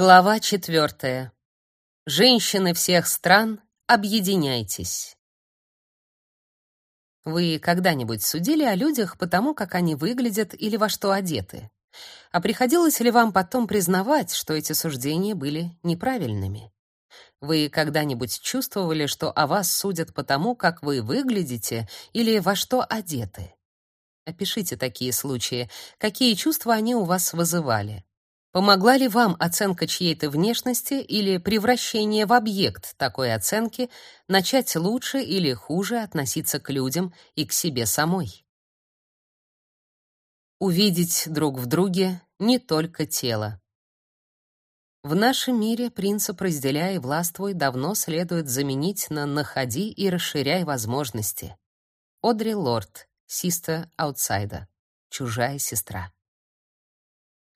Глава четвертая. Женщины всех стран, объединяйтесь. Вы когда-нибудь судили о людях по тому, как они выглядят или во что одеты? А приходилось ли вам потом признавать, что эти суждения были неправильными? Вы когда-нибудь чувствовали, что о вас судят по тому, как вы выглядите или во что одеты? Опишите такие случаи. Какие чувства они у вас вызывали? Помогла ли вам оценка чьей-то внешности или превращение в объект такой оценки начать лучше или хуже относиться к людям и к себе самой? Увидеть друг в друге не только тело. В нашем мире принцип «разделяй и властвуй» давно следует заменить на «находи и расширяй возможности». Одри Лорд, Sister Outsider, чужая сестра.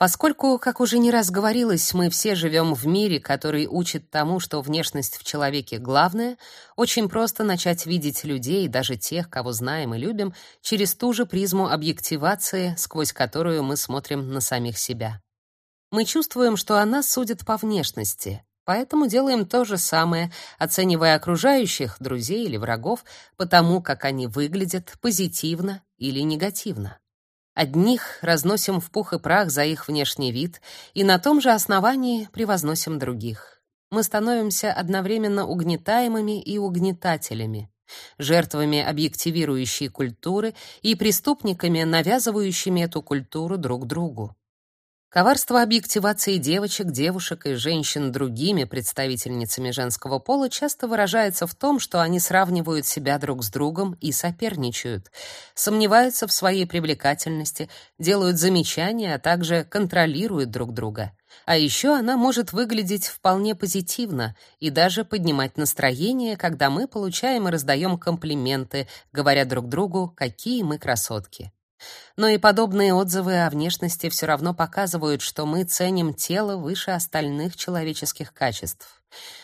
Поскольку, как уже не раз говорилось, мы все живем в мире, который учит тому, что внешность в человеке главное, очень просто начать видеть людей, даже тех, кого знаем и любим, через ту же призму объективации, сквозь которую мы смотрим на самих себя. Мы чувствуем, что о нас судят по внешности, поэтому делаем то же самое, оценивая окружающих, друзей или врагов, по тому, как они выглядят, позитивно или негативно. Одних разносим в пух и прах за их внешний вид, и на том же основании превозносим других. Мы становимся одновременно угнетаемыми и угнетателями, жертвами объективирующей культуры и преступниками, навязывающими эту культуру друг другу. Коварство объективации девочек, девушек и женщин другими представительницами женского пола часто выражается в том, что они сравнивают себя друг с другом и соперничают, сомневаются в своей привлекательности, делают замечания, а также контролируют друг друга. А еще она может выглядеть вполне позитивно и даже поднимать настроение, когда мы получаем и раздаем комплименты, говоря друг другу, какие мы красотки. Но и подобные отзывы о внешности все равно показывают, что мы ценим тело выше остальных человеческих качеств.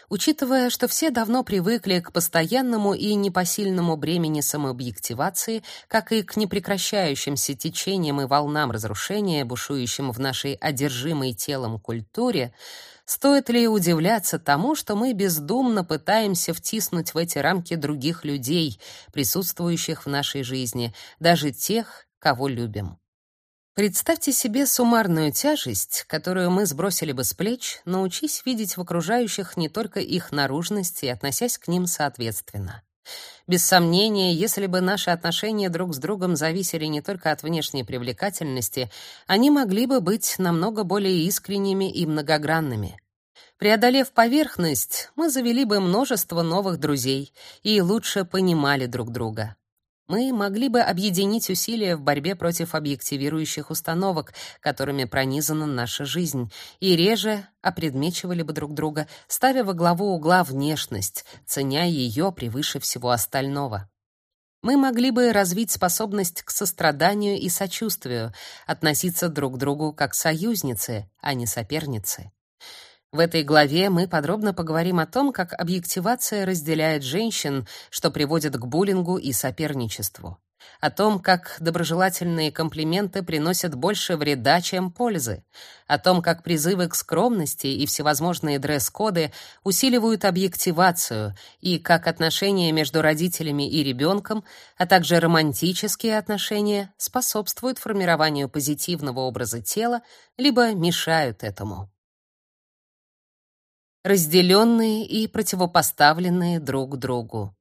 Учитывая, что все давно привыкли к постоянному и непосильному бремени самообъективации, как и к непрекращающимся течениям и волнам разрушения, бушующим в нашей одержимой телом культуре, стоит ли удивляться тому, что мы бездумно пытаемся втиснуть в эти рамки других людей, присутствующих в нашей жизни, даже тех, кого любим. Представьте себе суммарную тяжесть, которую мы сбросили бы с плеч, научись видеть в окружающих не только их наружность и относясь к ним соответственно. Без сомнения, если бы наши отношения друг с другом зависели не только от внешней привлекательности, они могли бы быть намного более искренними и многогранными. Преодолев поверхность, мы завели бы множество новых друзей и лучше понимали друг друга мы могли бы объединить усилия в борьбе против объективирующих установок, которыми пронизана наша жизнь, и реже опредмечивали бы друг друга, ставя во главу угла внешность, ценя ее превыше всего остального. Мы могли бы развить способность к состраданию и сочувствию, относиться друг к другу как союзницы, а не соперницы. В этой главе мы подробно поговорим о том, как объективация разделяет женщин, что приводит к буллингу и соперничеству. О том, как доброжелательные комплименты приносят больше вреда, чем пользы. О том, как призывы к скромности и всевозможные дресс-коды усиливают объективацию и как отношения между родителями и ребенком, а также романтические отношения способствуют формированию позитивного образа тела либо мешают этому разделенные и противопоставленные друг другу.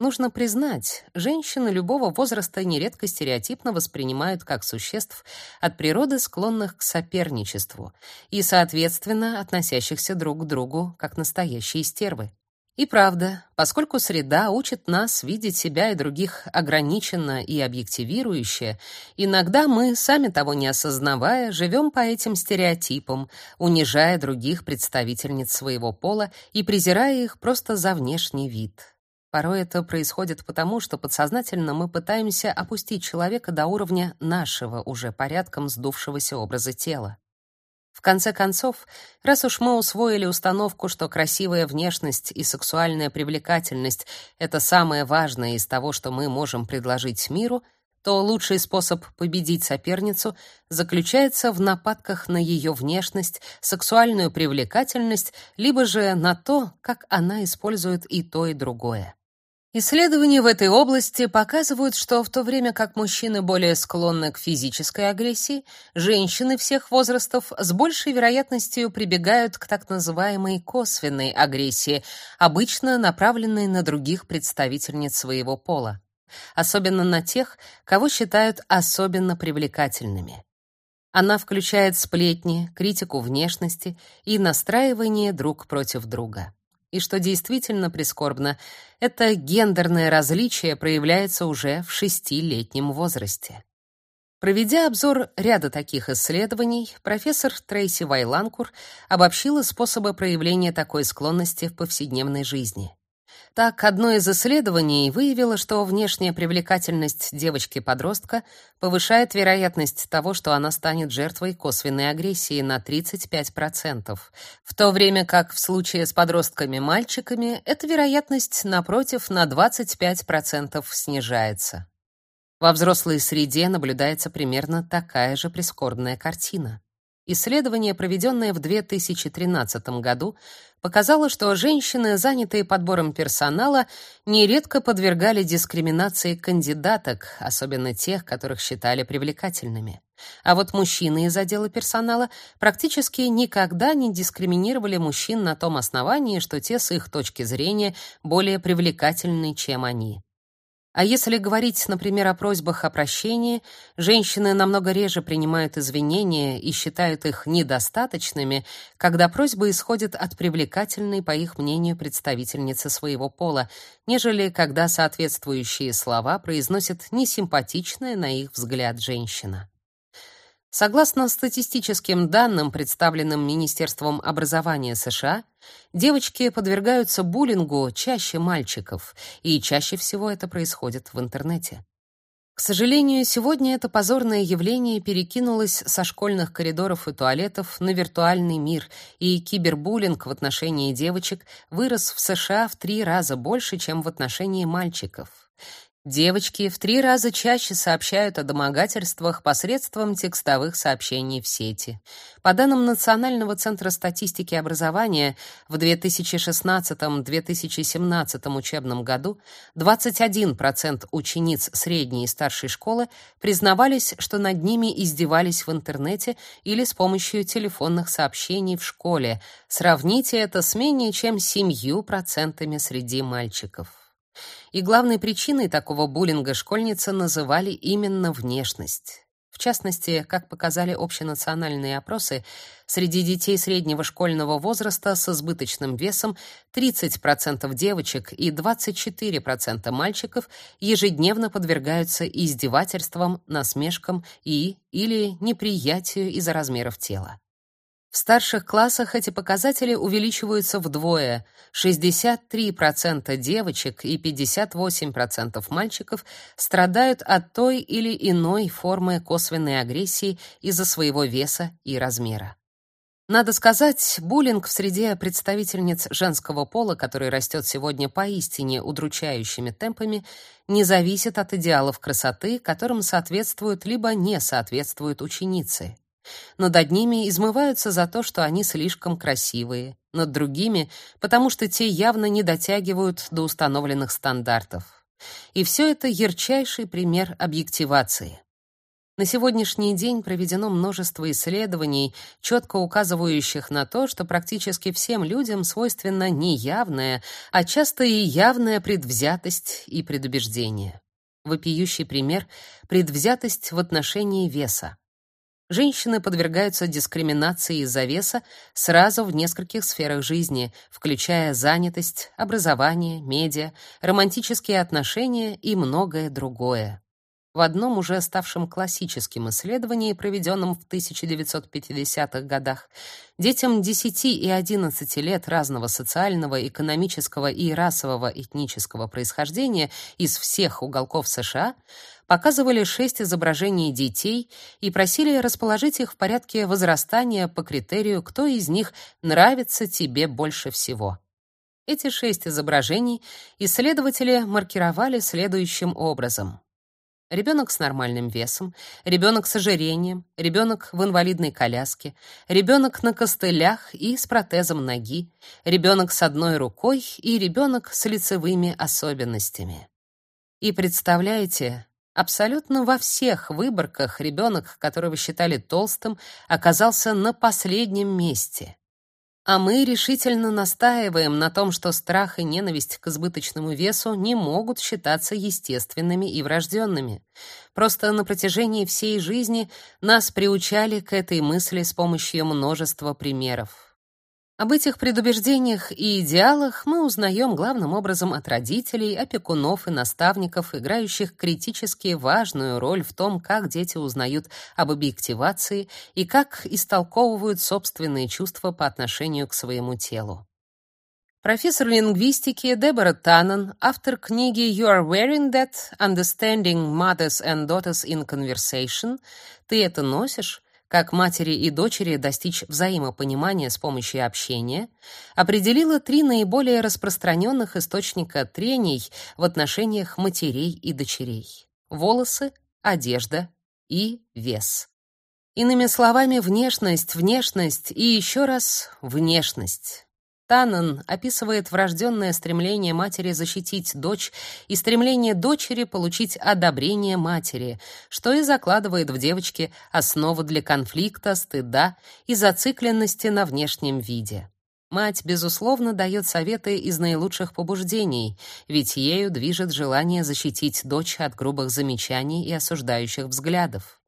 Нужно признать, женщины любого возраста нередко стереотипно воспринимают как существ от природы склонных к соперничеству и, соответственно, относящихся друг к другу как настоящие стервы. И правда, поскольку среда учит нас видеть себя и других ограниченно и объективирующе, иногда мы, сами того не осознавая, живем по этим стереотипам, унижая других представительниц своего пола и презирая их просто за внешний вид. Порой это происходит потому, что подсознательно мы пытаемся опустить человека до уровня нашего уже порядком сдувшегося образа тела. В конце концов, раз уж мы усвоили установку, что красивая внешность и сексуальная привлекательность это самое важное из того, что мы можем предложить миру, то лучший способ победить соперницу заключается в нападках на ее внешность, сексуальную привлекательность, либо же на то, как она использует и то, и другое. Исследования в этой области показывают, что в то время как мужчины более склонны к физической агрессии, женщины всех возрастов с большей вероятностью прибегают к так называемой косвенной агрессии, обычно направленной на других представительниц своего пола, особенно на тех, кого считают особенно привлекательными. Она включает сплетни, критику внешности и настраивание друг против друга. И что действительно прискорбно, это гендерное различие проявляется уже в шестилетнем возрасте. Проведя обзор ряда таких исследований, профессор Трейси Вайланкур обобщила способы проявления такой склонности в повседневной жизни. Так, одно из исследований выявило, что внешняя привлекательность девочки-подростка повышает вероятность того, что она станет жертвой косвенной агрессии на 35%, в то время как в случае с подростками-мальчиками эта вероятность, напротив, на 25% снижается. Во взрослой среде наблюдается примерно такая же прискорбная картина. Исследование, проведенное в 2013 году, показало, что женщины, занятые подбором персонала, нередко подвергали дискриминации кандидаток, особенно тех, которых считали привлекательными. А вот мужчины из отдела персонала практически никогда не дискриминировали мужчин на том основании, что те с их точки зрения более привлекательны, чем они. А если говорить, например, о просьбах о прощении, женщины намного реже принимают извинения и считают их недостаточными, когда просьба исходит от привлекательной, по их мнению, представительницы своего пола, нежели когда соответствующие слова произносит несимпатичная на их взгляд женщина. Согласно статистическим данным, представленным Министерством образования США, девочки подвергаются буллингу чаще мальчиков, и чаще всего это происходит в интернете. К сожалению, сегодня это позорное явление перекинулось со школьных коридоров и туалетов на виртуальный мир, и кибербуллинг в отношении девочек вырос в США в три раза больше, чем в отношении мальчиков. Девочки в три раза чаще сообщают о домогательствах посредством текстовых сообщений в сети. По данным Национального центра статистики образования, в 2016-2017 учебном году 21% учениц средней и старшей школы признавались, что над ними издевались в интернете или с помощью телефонных сообщений в школе. Сравните это с менее чем 7% среди мальчиков. И главной причиной такого буллинга школьницы называли именно внешность. В частности, как показали общенациональные опросы, среди детей среднего школьного возраста с избыточным весом 30% девочек и 24% мальчиков ежедневно подвергаются издевательствам, насмешкам и или неприятию из-за размеров тела. В старших классах эти показатели увеличиваются вдвое. 63% девочек и 58% мальчиков страдают от той или иной формы косвенной агрессии из-за своего веса и размера. Надо сказать, буллинг в среде представительниц женского пола, который растет сегодня поистине удручающими темпами, не зависит от идеалов красоты, которым соответствуют либо не соответствуют ученицы. Над одними измываются за то, что они слишком красивые, над другими потому что те явно не дотягивают до установленных стандартов. И все это ярчайший пример объективации. На сегодняшний день проведено множество исследований, четко указывающих на то, что практически всем людям свойственна не явная, а часто и явная предвзятость и предубеждение. Вопиющий пример предвзятость в отношении веса. Женщины подвергаются дискриминации из-за веса сразу в нескольких сферах жизни, включая занятость, образование, медиа, романтические отношения и многое другое. В одном уже ставшем классическим исследовании, проведенном в 1950-х годах, детям 10 и 11 лет разного социального, экономического и расового этнического происхождения из всех уголков США показывали шесть изображений детей и просили расположить их в порядке возрастания по критерию, кто из них нравится тебе больше всего. Эти шесть изображений исследователи маркировали следующим образом: ребенок с нормальным весом, ребенок с ожирением, ребенок в инвалидной коляске, ребенок на костылях и с протезом ноги, ребенок с одной рукой и ребенок с лицевыми особенностями. И представляете, абсолютно во всех выборках ребенок, которого считали толстым, оказался на последнем месте. А мы решительно настаиваем на том, что страх и ненависть к избыточному весу не могут считаться естественными и врожденными. Просто на протяжении всей жизни нас приучали к этой мысли с помощью множества примеров. Об этих предубеждениях и идеалах мы узнаем главным образом от родителей, опекунов и наставников, играющих критически важную роль в том, как дети узнают об объективации и как истолковывают собственные чувства по отношению к своему телу. Профессор лингвистики Дебора Таннен, автор книги You are wearing that: Understanding Mothers and Daughters in Conversation, Ты это носишь? Как матери и дочери достичь взаимопонимания с помощью общения, определила три наиболее распространенных источника трений в отношениях матерей и дочерей: волосы, одежда и вес. Иными словами, внешность, внешность и еще раз внешность. Таннен описывает врожденное стремление матери защитить дочь и стремление дочери получить одобрение матери, что и закладывает в девочке основу для конфликта, стыда и зацикленности на внешнем виде. Мать, безусловно, дает советы из наилучших побуждений, ведь ею движет желание защитить дочь от грубых замечаний и осуждающих взглядов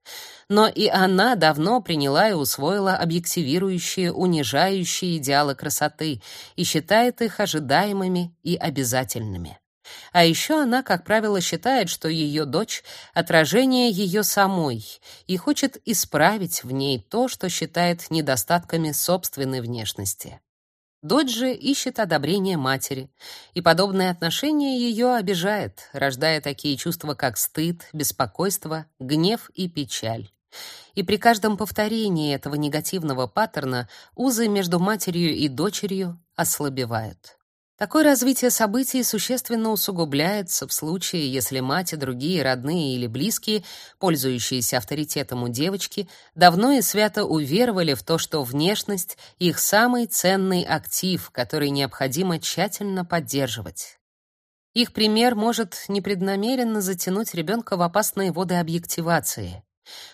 но и она давно приняла и усвоила объективирующие, унижающие идеалы красоты и считает их ожидаемыми и обязательными. А еще она, как правило, считает, что ее дочь — отражение ее самой и хочет исправить в ней то, что считает недостатками собственной внешности. Дочь же ищет одобрения матери, и подобное отношение ее обижает, рождая такие чувства, как стыд, беспокойство, гнев и печаль. И при каждом повторении этого негативного паттерна узы между матерью и дочерью ослабевают. Такое развитие событий существенно усугубляется в случае, если мать и другие родные или близкие, пользующиеся авторитетом у девочки, давно и свято уверовали в то, что внешность их самый ценный актив, который необходимо тщательно поддерживать. Их пример может непреднамеренно затянуть ребенка в опасные воды объективации.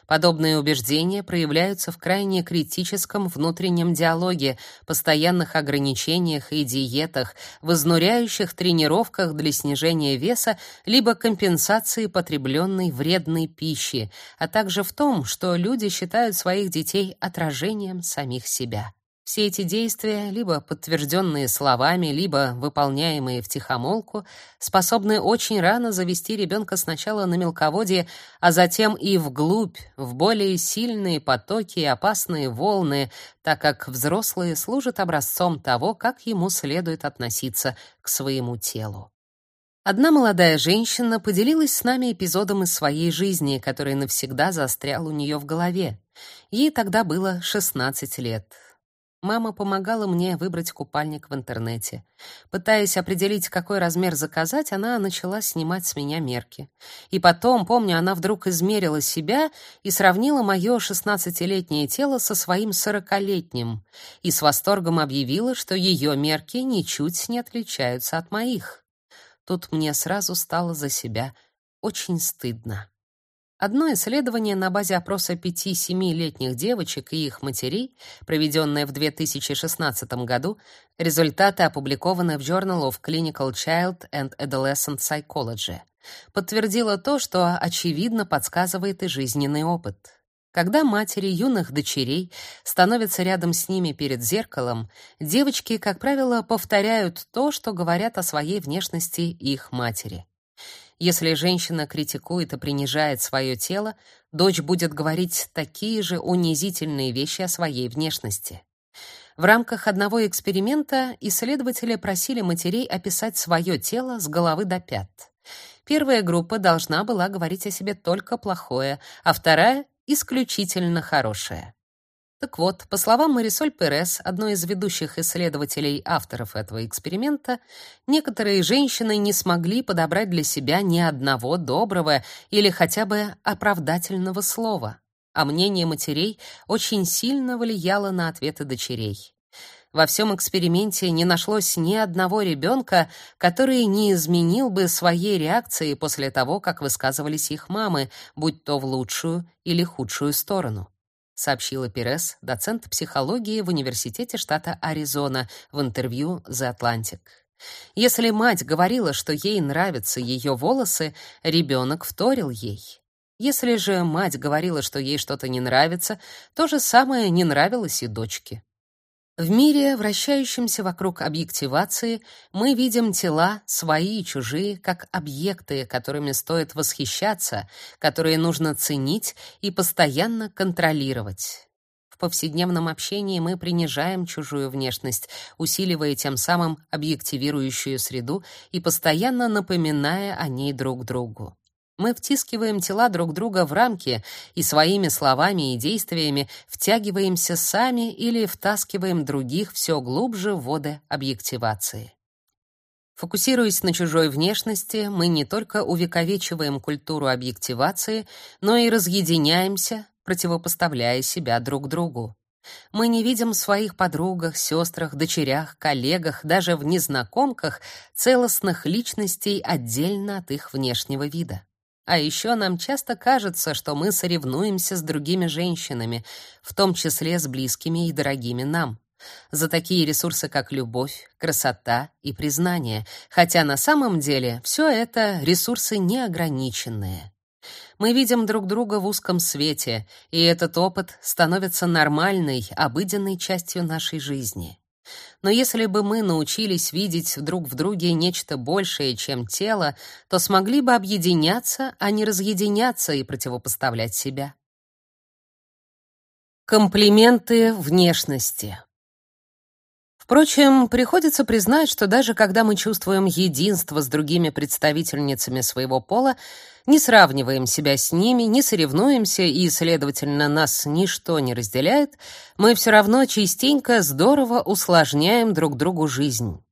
Подобные убеждения проявляются в крайне критическом внутреннем диалоге, постоянных ограничениях и диетах, в изнуряющих тренировках для снижения веса либо компенсации потребленной вредной пищи, а также в том, что люди считают своих детей отражением самих себя. Все эти действия, либо подтвержденные словами, либо выполняемые втихомолку, способны очень рано завести ребенка сначала на мелководье, а затем и вглубь, в более сильные потоки и опасные волны, так как взрослые служат образцом того, как ему следует относиться к своему телу. Одна молодая женщина поделилась с нами эпизодом из своей жизни, который навсегда застрял у нее в голове. Ей тогда было 16 лет. Мама помогала мне выбрать купальник в интернете. Пытаясь определить, какой размер заказать, она начала снимать с меня мерки. И потом, помню, она вдруг измерила себя и сравнила мое шестнадцатилетнее тело со своим сорокалетним, и с восторгом объявила, что ее мерки ничуть не отличаются от моих. Тут мне сразу стало за себя очень стыдно. Одно исследование на базе опроса 5-7-летних девочек и их матерей, проведенное в 2016 году, результаты опубликованы в Journal of Clinical Child and Adolescent Psychology, подтвердило то, что очевидно подсказывает и жизненный опыт. Когда матери юных дочерей становятся рядом с ними перед зеркалом, девочки, как правило, повторяют то, что говорят о своей внешности их матери. Если женщина критикует и принижает свое тело, дочь будет говорить такие же унизительные вещи о своей внешности. В рамках одного эксперимента исследователи просили матерей описать свое тело с головы до пят. Первая группа должна была говорить о себе только плохое, а вторая исключительно хорошее. Так вот, по словам Марисоль Перес, одной из ведущих исследователей авторов этого эксперимента, некоторые женщины не смогли подобрать для себя ни одного доброго или хотя бы оправдательного слова, а мнение матерей очень сильно влияло на ответы дочерей. Во всем эксперименте не нашлось ни одного ребенка, который не изменил бы своей реакции после того, как высказывались их мамы, будь то в лучшую или худшую сторону сообщила Перес, доцент психологии в университете штата Аризона, в интервью The Atlantic. Если мать говорила, что ей нравятся ее волосы, ребенок вторил ей. Если же мать говорила, что ей что-то не нравится, то же самое не нравилось и дочке. В мире, вращающемся вокруг объективации, мы видим тела, свои и чужие, как объекты, которыми стоит восхищаться, которые нужно ценить и постоянно контролировать. В повседневном общении мы принижаем чужую внешность, усиливая тем самым объективирующую среду и постоянно напоминая о ней друг другу. Мы втискиваем тела друг друга в рамки и своими словами и действиями втягиваемся сами или втаскиваем других все глубже в воды объективации. Фокусируясь на чужой внешности, мы не только увековечиваем культуру объективации, но и разъединяемся, противопоставляя себя друг другу. Мы не видим в своих подругах, сестрах, дочерях, коллегах, даже в незнакомках целостных личностей отдельно от их внешнего вида. А еще нам часто кажется, что мы соревнуемся с другими женщинами, в том числе с близкими и дорогими нам, за такие ресурсы, как любовь, красота и признание, хотя на самом деле все это ресурсы неограниченные. Мы видим друг друга в узком свете, и этот опыт становится нормальной, обыденной частью нашей жизни. Но если бы мы научились видеть друг в друге нечто большее, чем тело, то смогли бы объединяться, а не разъединяться и противопоставлять себя. Комплименты внешности. Впрочем, приходится признать, что даже когда мы чувствуем единство с другими представительницами своего пола, не сравниваем себя с ними, не соревнуемся и, следовательно, нас ничто не разделяет, мы все равно частенько здорово усложняем друг другу жизнь.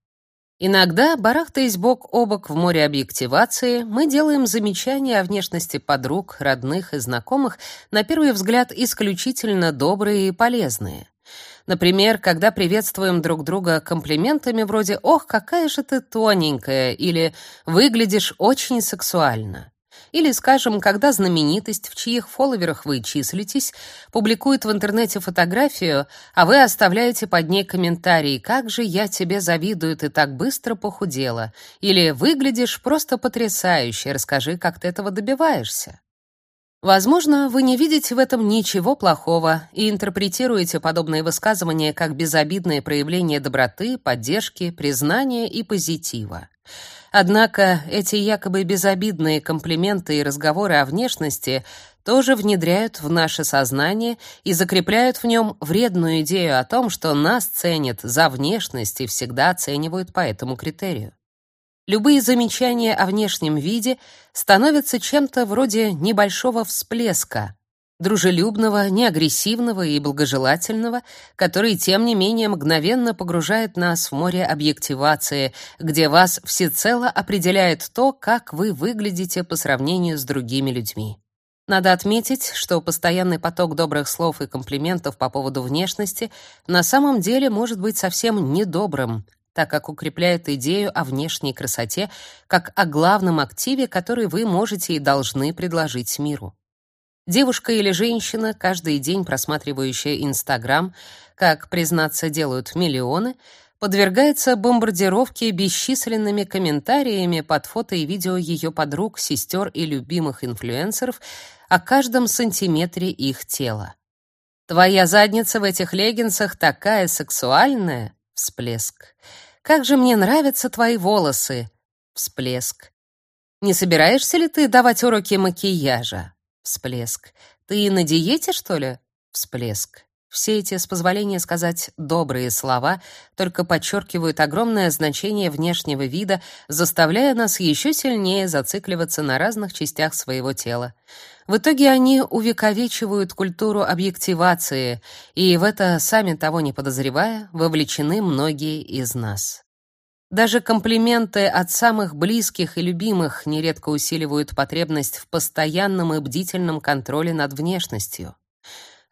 Иногда, барахтаясь бок о бок в море объективации, мы делаем замечания о внешности подруг, родных и знакомых, на первый взгляд исключительно добрые и полезные. Например, когда приветствуем друг друга комплиментами вроде «Ох, какая же ты тоненькая» или «Выглядишь очень сексуально». Или, скажем, когда знаменитость, в чьих фолловерах вы числитесь, публикует в интернете фотографию, а вы оставляете под ней комментарий «Как же я тебе завидую, ты так быстро похудела» или «Выглядишь просто потрясающе, расскажи, как ты этого добиваешься». Возможно, вы не видите в этом ничего плохого и интерпретируете подобные высказывания как безобидное проявление доброты, поддержки, признания и позитива. Однако эти якобы безобидные комплименты и разговоры о внешности тоже внедряют в наше сознание и закрепляют в нем вредную идею о том, что нас ценят за внешность и всегда оценивают по этому критерию. Любые замечания о внешнем виде становятся чем-то вроде небольшого всплеска, дружелюбного, неагрессивного и благожелательного, который, тем не менее, мгновенно погружает нас в море объективации, где вас всецело определяет то, как вы выглядите по сравнению с другими людьми. Надо отметить, что постоянный поток добрых слов и комплиментов по поводу внешности на самом деле может быть совсем недобрым, так как укрепляет идею о внешней красоте как о главном активе, который вы можете и должны предложить миру. Девушка или женщина, каждый день просматривающая Инстаграм, как, признаться, делают миллионы, подвергается бомбардировке бесчисленными комментариями под фото и видео ее подруг, сестер и любимых инфлюенсеров о каждом сантиметре их тела. «Твоя задница в этих леггинсах такая сексуальная!» — всплеск. Как же мне нравятся твои волосы. Всплеск. Не собираешься ли ты давать уроки макияжа? Всплеск. Ты на диете, что ли? Всплеск. Все эти, с позволения сказать, добрые слова только подчеркивают огромное значение внешнего вида, заставляя нас еще сильнее зацикливаться на разных частях своего тела. В итоге они увековечивают культуру объективации, и в это, сами того не подозревая, вовлечены многие из нас. Даже комплименты от самых близких и любимых нередко усиливают потребность в постоянном и бдительном контроле над внешностью.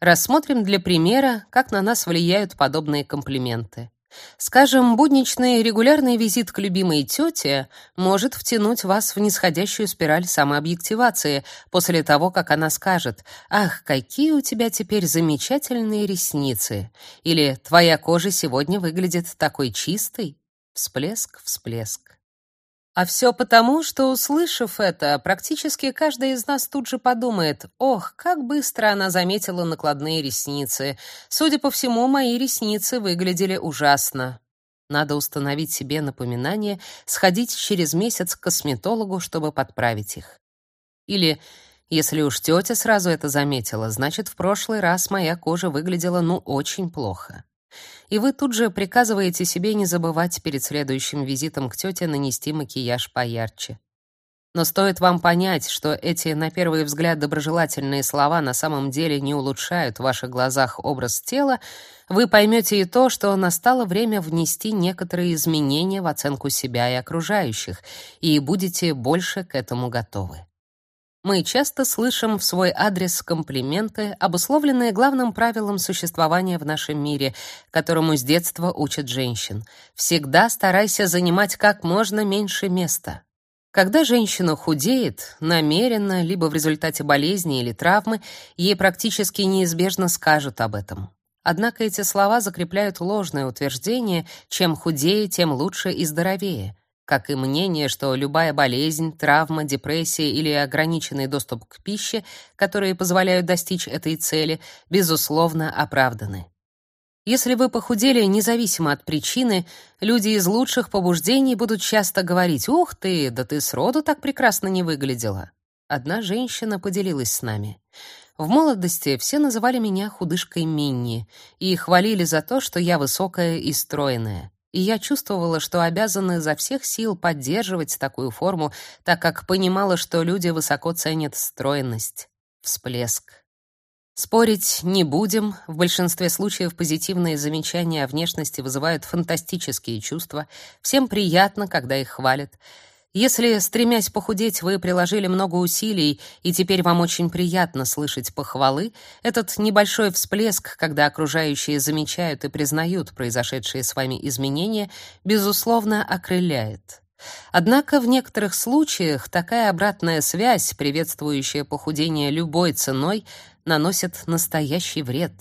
Рассмотрим для примера, как на нас влияют подобные комплименты. Скажем, будничный регулярный визит к любимой тете может втянуть вас в нисходящую спираль самообъективации после того, как она скажет «Ах, какие у тебя теперь замечательные ресницы!» или «Твоя кожа сегодня выглядит такой чистой!» Всплеск, всплеск. А все потому, что, услышав это, практически каждый из нас тут же подумает, ох, как быстро она заметила накладные ресницы. Судя по всему, мои ресницы выглядели ужасно. Надо установить себе напоминание сходить через месяц к косметологу, чтобы подправить их. Или, если уж тетя сразу это заметила, значит, в прошлый раз моя кожа выглядела ну очень плохо и вы тут же приказываете себе не забывать перед следующим визитом к тете нанести макияж поярче. Но стоит вам понять, что эти, на первый взгляд, доброжелательные слова на самом деле не улучшают в ваших глазах образ тела, вы поймете и то, что настало время внести некоторые изменения в оценку себя и окружающих, и будете больше к этому готовы. Мы часто слышим в свой адрес комплименты, обусловленные главным правилом существования в нашем мире, которому с детства учат женщин. Всегда старайся занимать как можно меньше места. Когда женщина худеет, намеренно, либо в результате болезни или травмы, ей практически неизбежно скажут об этом. Однако эти слова закрепляют ложное утверждение: чем худее, тем лучше и здоровее как и мнение, что любая болезнь, травма, депрессия или ограниченный доступ к пище, которые позволяют достичь этой цели, безусловно оправданы. Если вы похудели независимо от причины, люди из лучших побуждений будут часто говорить: "Ух ты, да ты сроду так прекрасно не выглядела". Одна женщина поделилась с нами: в молодости все называли меня худышкой Минни и хвалили за то, что я высокая и стройная и я чувствовала, что обязана изо всех сил поддерживать такую форму, так как понимала, что люди высоко ценят стройность. Всплеск. Спорить не будем. В большинстве случаев позитивные замечания о внешности вызывают фантастические чувства. Всем приятно, когда их хвалят. Если, стремясь похудеть, вы приложили много усилий, и теперь вам очень приятно слышать похвалы, этот небольшой всплеск, когда окружающие замечают и признают произошедшие с вами изменения, безусловно, окрыляет. Однако в некоторых случаях такая обратная связь, приветствующая похудение любой ценой, наносит настоящий вред.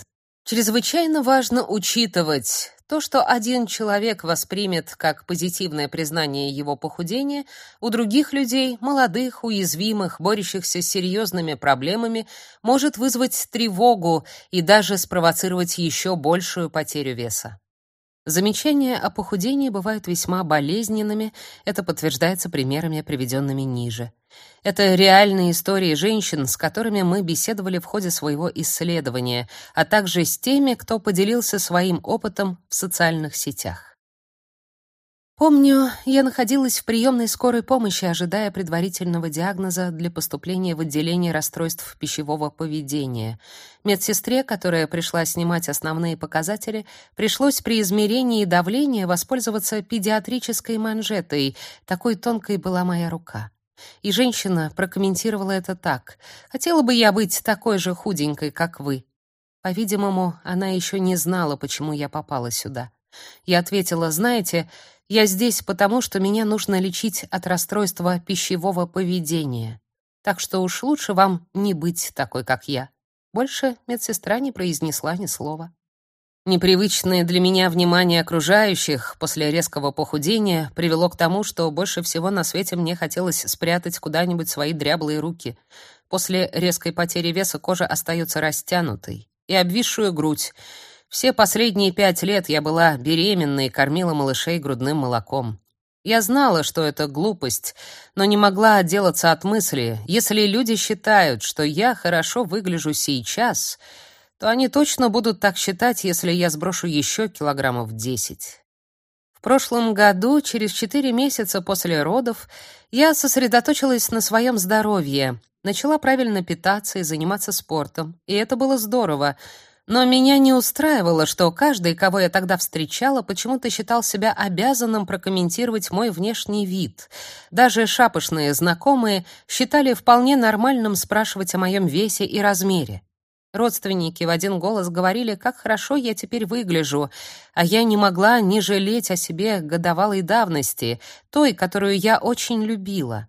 Чрезвычайно важно учитывать, то, что один человек воспримет как позитивное признание его похудения, у других людей, молодых, уязвимых, борющихся с серьезными проблемами, может вызвать тревогу и даже спровоцировать еще большую потерю веса. Замечания о похудении бывают весьма болезненными, это подтверждается примерами, приведенными ниже. Это реальные истории женщин, с которыми мы беседовали в ходе своего исследования, а также с теми, кто поделился своим опытом в социальных сетях. Помню, я находилась в приемной скорой помощи, ожидая предварительного диагноза для поступления в отделение расстройств пищевого поведения. Медсестре, которая пришла снимать основные показатели, пришлось при измерении давления воспользоваться педиатрической манжетой, такой тонкой была моя рука. И женщина прокомментировала это так: "Хотела бы я быть такой же худенькой, как вы". По-видимому, она еще не знала, почему я попала сюда. Я ответила: "Знаете, я здесь потому, что меня нужно лечить от расстройства пищевого поведения. Так что уж лучше вам не быть такой, как я. Больше медсестра не произнесла ни слова. Непривычное для меня внимание окружающих после резкого похудения привело к тому, что больше всего на свете мне хотелось спрятать куда-нибудь свои дряблые руки. После резкой потери веса кожа остается растянутой и обвисшую грудь. Все последние пять лет я была беременна и кормила малышей грудным молоком. Я знала, что это глупость, но не могла отделаться от мысли, если люди считают, что я хорошо выгляжу сейчас, то они точно будут так считать, если я сброшу еще килограммов 10. В прошлом году, через 4 месяца после родов, я сосредоточилась на своем здоровье, начала правильно питаться и заниматься спортом, и это было здорово. Но меня не устраивало, что каждый, кого я тогда встречала, почему-то считал себя обязанным прокомментировать мой внешний вид. Даже шапошные знакомые считали вполне нормальным спрашивать о моем весе и размере. Родственники в один голос говорили, как хорошо я теперь выгляжу, а я не могла не жалеть о себе годовалой давности, той, которую я очень любила.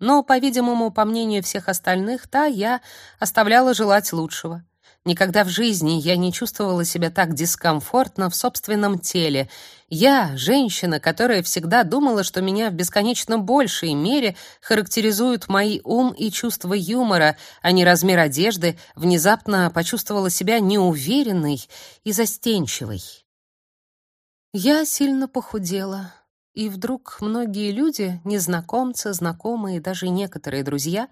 Но, по-видимому, по мнению всех остальных, та я оставляла желать лучшего. Никогда в жизни я не чувствовала себя так дискомфортно в собственном теле. Я, женщина, которая всегда думала, что меня в бесконечно большей мере характеризуют мои ум и чувство юмора, а не размер одежды, внезапно почувствовала себя неуверенной и застенчивой. Я сильно похудела, и вдруг многие люди, незнакомцы, знакомые, даже некоторые друзья,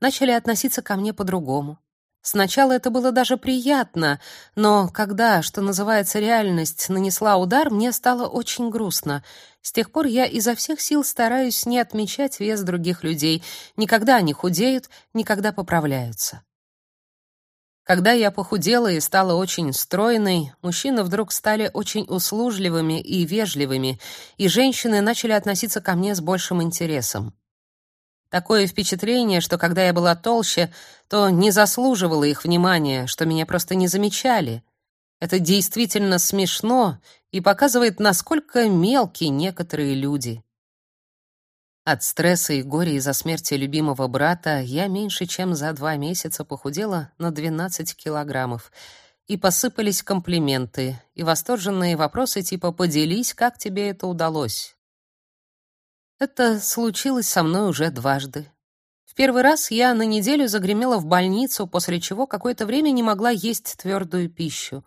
начали относиться ко мне по-другому. Сначала это было даже приятно, но когда, что называется, реальность нанесла удар, мне стало очень грустно. С тех пор я изо всех сил стараюсь не отмечать вес других людей. Никогда они худеют, никогда поправляются. Когда я похудела и стала очень стройной, мужчины вдруг стали очень услужливыми и вежливыми, и женщины начали относиться ко мне с большим интересом. Такое впечатление, что когда я была толще, то не заслуживала их внимания, что меня просто не замечали. Это действительно смешно и показывает, насколько мелкие некоторые люди. От стресса и горя из-за смерти любимого брата я меньше чем за два месяца похудела на 12 килограммов. И посыпались комплименты и восторженные вопросы типа «поделись, как тебе это удалось?». Это случилось со мной уже дважды. В первый раз я на неделю загремела в больницу, после чего какое-то время не могла есть твердую пищу.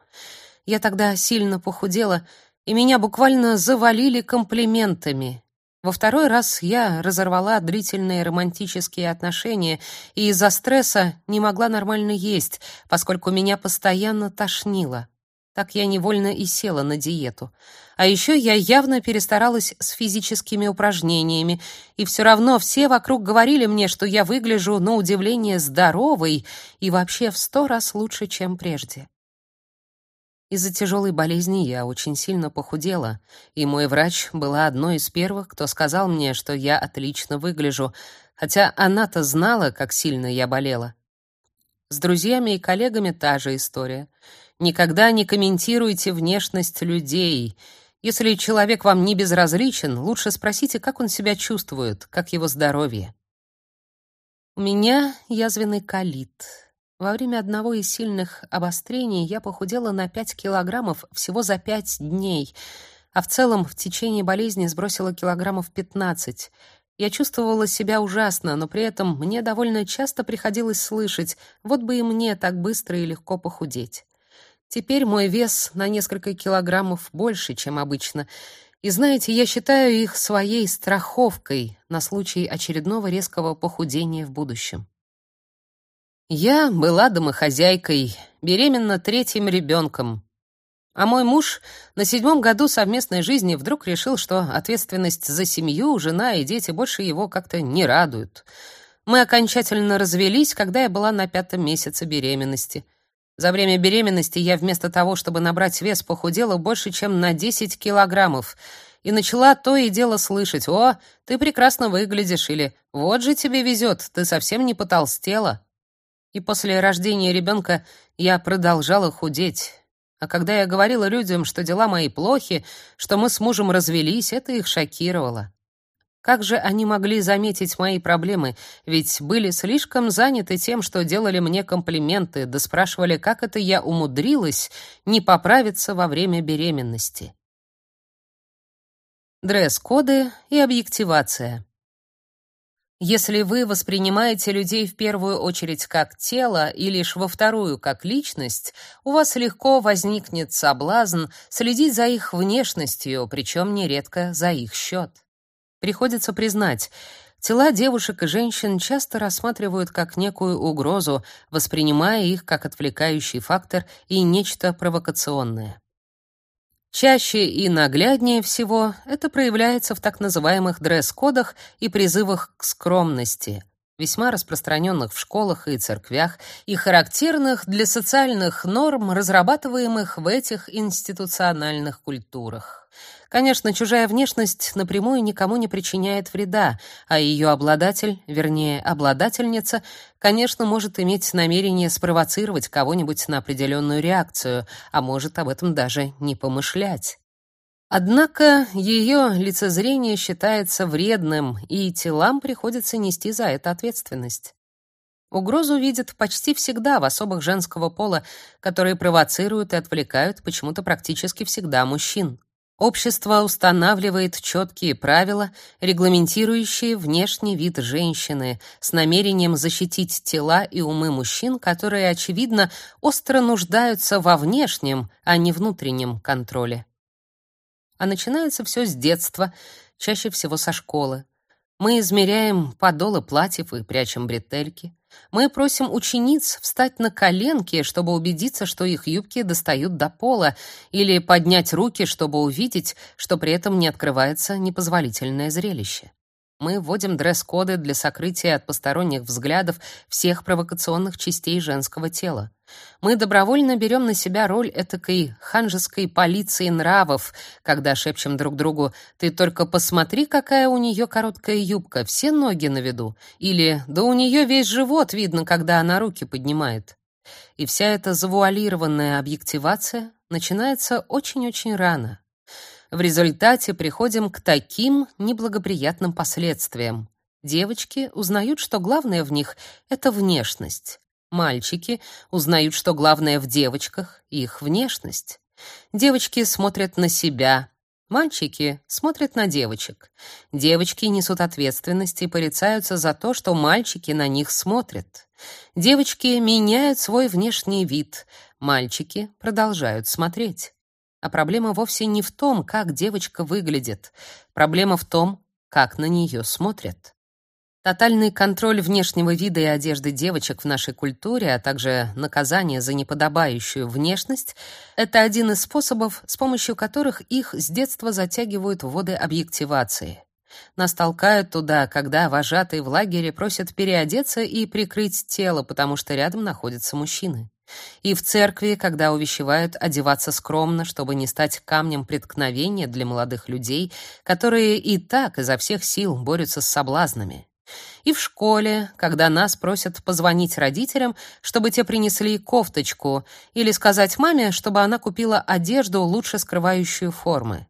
Я тогда сильно похудела, и меня буквально завалили комплиментами. Во второй раз я разорвала длительные романтические отношения и из-за стресса не могла нормально есть, поскольку меня постоянно тошнило. Так я невольно и села на диету. А еще я явно перестаралась с физическими упражнениями, и все равно все вокруг говорили мне, что я выгляжу на удивление здоровой и вообще в сто раз лучше, чем прежде. Из-за тяжелой болезни я очень сильно похудела, и мой врач была одной из первых, кто сказал мне, что я отлично выгляжу, хотя она-то знала, как сильно я болела. С друзьями и коллегами та же история. Никогда не комментируйте внешность людей. Если человек вам не безразличен, лучше спросите, как он себя чувствует, как его здоровье. У меня язвенный колит. Во время одного из сильных обострений я похудела на 5 килограммов всего за 5 дней, а в целом в течение болезни сбросила килограммов 15. Я чувствовала себя ужасно, но при этом мне довольно часто приходилось слышать: вот бы и мне так быстро и легко похудеть. Теперь мой вес на несколько килограммов больше, чем обычно. И знаете, я считаю их своей страховкой на случай очередного резкого похудения в будущем. Я была домохозяйкой, беременна третьим ребенком. А мой муж на седьмом году совместной жизни вдруг решил, что ответственность за семью, жена и дети больше его как-то не радуют. Мы окончательно развелись, когда я была на пятом месяце беременности — за время беременности я вместо того, чтобы набрать вес, похудела больше, чем на 10 килограммов. И начала то и дело слышать «О, ты прекрасно выглядишь» или «Вот же тебе везет, ты совсем не потолстела». И после рождения ребенка я продолжала худеть. А когда я говорила людям, что дела мои плохи, что мы с мужем развелись, это их шокировало. Как же они могли заметить мои проблемы, ведь были слишком заняты тем, что делали мне комплименты, да спрашивали, как это я умудрилась не поправиться во время беременности. Дресс-коды и объективация. Если вы воспринимаете людей в первую очередь как тело и лишь во вторую как личность, у вас легко возникнет соблазн следить за их внешностью, причем нередко за их счет. Приходится признать, Тела девушек и женщин часто рассматривают как некую угрозу, воспринимая их как отвлекающий фактор и нечто провокационное. Чаще и нагляднее всего это проявляется в так называемых дресс-кодах и призывах к скромности, весьма распространенных в школах и церквях и характерных для социальных норм, разрабатываемых в этих институциональных культурах. Конечно, чужая внешность напрямую никому не причиняет вреда, а ее обладатель, вернее, обладательница, конечно, может иметь намерение спровоцировать кого-нибудь на определенную реакцию, а может об этом даже не помышлять. Однако ее лицезрение считается вредным, и телам приходится нести за это ответственность. Угрозу видят почти всегда в особых женского пола, которые провоцируют и отвлекают почему-то практически всегда мужчин. Общество устанавливает четкие правила, регламентирующие внешний вид женщины, с намерением защитить тела и умы мужчин, которые, очевидно, остро нуждаются во внешнем, а не внутреннем контроле. А начинается все с детства, чаще всего со школы. Мы измеряем подолы платьев и прячем бретельки. Мы просим учениц встать на коленки, чтобы убедиться, что их юбки достают до пола, или поднять руки, чтобы увидеть, что при этом не открывается непозволительное зрелище. Мы вводим дресс-коды для сокрытия от посторонних взглядов всех провокационных частей женского тела. Мы добровольно берем на себя роль этакой ханжеской полиции нравов, когда шепчем друг другу «ты только посмотри, какая у нее короткая юбка, все ноги на виду» или «да у нее весь живот видно, когда она руки поднимает». И вся эта завуалированная объективация начинается очень-очень рано. В результате приходим к таким неблагоприятным последствиям. Девочки узнают, что главное в них это внешность. Мальчики узнают, что главное в девочках их внешность. Девочки смотрят на себя, Мальчики смотрят на девочек. Девочки несут ответственность и порицаются за то, что мальчики на них смотрят. Девочки меняют свой внешний вид, мальчики продолжают смотреть. А проблема вовсе не в том, как девочка выглядит. Проблема в том, как на нее смотрят. Тотальный контроль внешнего вида и одежды девочек в нашей культуре, а также наказание за неподобающую внешность это один из способов, с помощью которых их с детства затягивают в воды объективации. Нас толкают туда, когда вожатые в лагере просят переодеться и прикрыть тело, потому что рядом находятся мужчины. И в церкви, когда увещевают одеваться скромно, чтобы не стать камнем преткновения для молодых людей, которые и так изо всех сил борются с соблазнами. И в школе, когда нас просят позвонить родителям, чтобы те принесли кофточку, или сказать маме, чтобы она купила одежду, лучше скрывающую формы.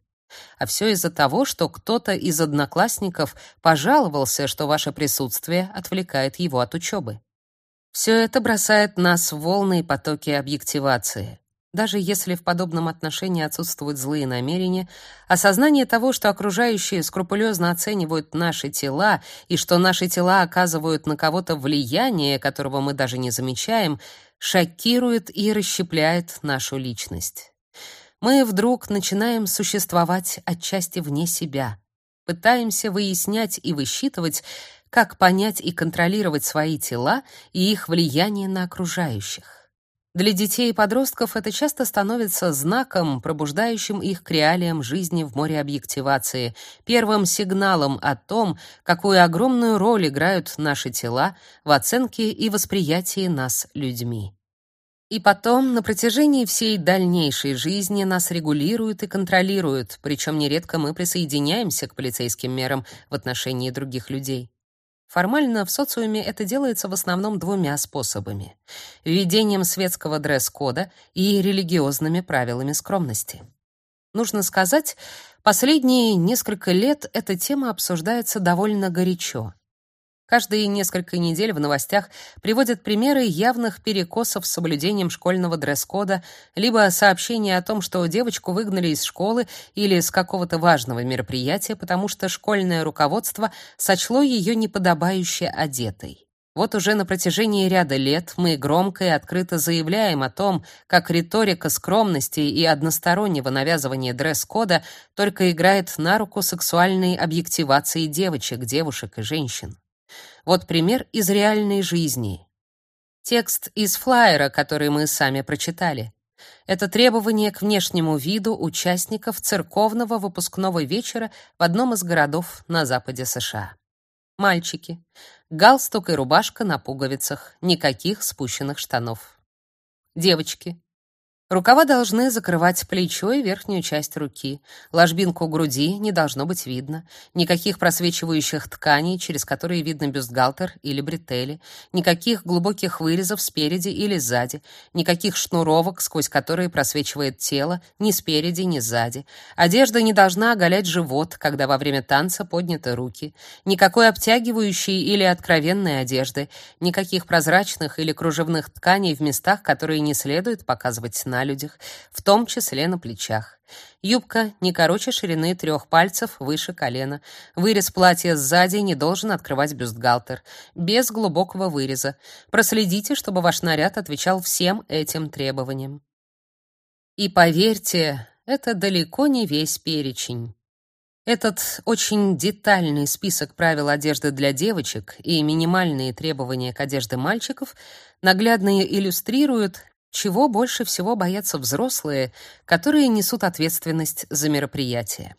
А все из-за того, что кто-то из одноклассников пожаловался, что ваше присутствие отвлекает его от учебы. Все это бросает нас в волны и потоки объективации. Даже если в подобном отношении отсутствуют злые намерения, осознание того, что окружающие скрупулезно оценивают наши тела и что наши тела оказывают на кого-то влияние, которого мы даже не замечаем, шокирует и расщепляет нашу личность. Мы вдруг начинаем существовать отчасти вне себя, пытаемся выяснять и высчитывать, как понять и контролировать свои тела и их влияние на окружающих. Для детей и подростков это часто становится знаком, пробуждающим их к реалиям жизни в море объективации, первым сигналом о том, какую огромную роль играют наши тела в оценке и восприятии нас людьми. И потом, на протяжении всей дальнейшей жизни нас регулируют и контролируют, причем нередко мы присоединяемся к полицейским мерам в отношении других людей. Формально в социуме это делается в основном двумя способами: введением светского дресс-кода и религиозными правилами скромности. Нужно сказать, последние несколько лет эта тема обсуждается довольно горячо. Каждые несколько недель в новостях приводят примеры явных перекосов с соблюдением школьного дресс-кода, либо сообщения о том, что девочку выгнали из школы или с какого-то важного мероприятия, потому что школьное руководство сочло ее неподобающе одетой. Вот уже на протяжении ряда лет мы громко и открыто заявляем о том, как риторика скромности и одностороннего навязывания дресс-кода только играет на руку сексуальной объективации девочек, девушек и женщин. Вот пример из реальной жизни. Текст из флаера, который мы сами прочитали. Это требование к внешнему виду участников церковного выпускного вечера в одном из городов на западе США. Мальчики. Галстук и рубашка на пуговицах, никаких спущенных штанов. Девочки. Рукава должны закрывать плечо и верхнюю часть руки. Ложбинку груди не должно быть видно. Никаких просвечивающих тканей, через которые видно бюстгальтер или бретели. Никаких глубоких вырезов спереди или сзади. Никаких шнуровок, сквозь которые просвечивает тело, ни спереди, ни сзади. Одежда не должна оголять живот, когда во время танца подняты руки. Никакой обтягивающей или откровенной одежды. Никаких прозрачных или кружевных тканей в местах, которые не следует показывать на на людях, в том числе на плечах. Юбка не короче ширины трех пальцев выше колена. Вырез платья сзади не должен открывать бюстгальтер. Без глубокого выреза. Проследите, чтобы ваш наряд отвечал всем этим требованиям. И поверьте, это далеко не весь перечень. Этот очень детальный список правил одежды для девочек и минимальные требования к одежде мальчиков наглядно иллюстрируют, чего больше всего боятся взрослые, которые несут ответственность за мероприятие?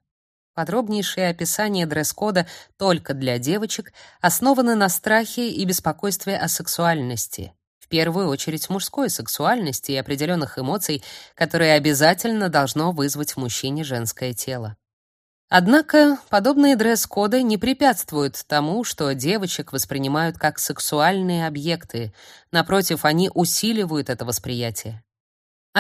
Подробнейшее описание дресс-кода только для девочек основаны на страхе и беспокойстве о сексуальности. В первую очередь мужской сексуальности и определенных эмоций, которые обязательно должно вызвать в мужчине женское тело. Однако подобные дресс-коды не препятствуют тому, что девочек воспринимают как сексуальные объекты. Напротив, они усиливают это восприятие.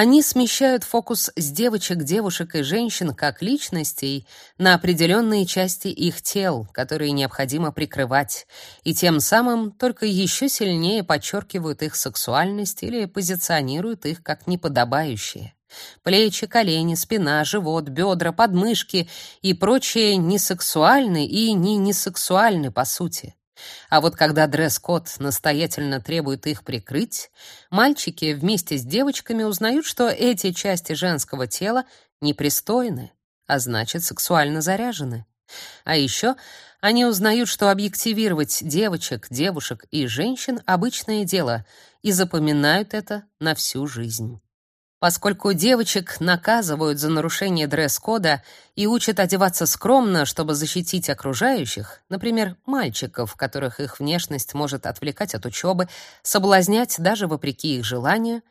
Они смещают фокус с девочек, девушек и женщин как личностей на определенные части их тел, которые необходимо прикрывать, и тем самым только еще сильнее подчеркивают их сексуальность или позиционируют их как неподобающие. Плечи, колени, спина, живот, бедра, подмышки и прочее несексуальны и не несексуальны по сути. А вот когда дресс-код настоятельно требует их прикрыть, мальчики вместе с девочками узнают, что эти части женского тела непристойны, а значит, сексуально заряжены. А еще они узнают, что объективировать девочек, девушек и женщин обычное дело, и запоминают это на всю жизнь. Поскольку девочек наказывают за нарушение дресс-кода и учат одеваться скромно, чтобы защитить окружающих, например, мальчиков, которых их внешность может отвлекать от учебы, соблазнять даже вопреки их желанию,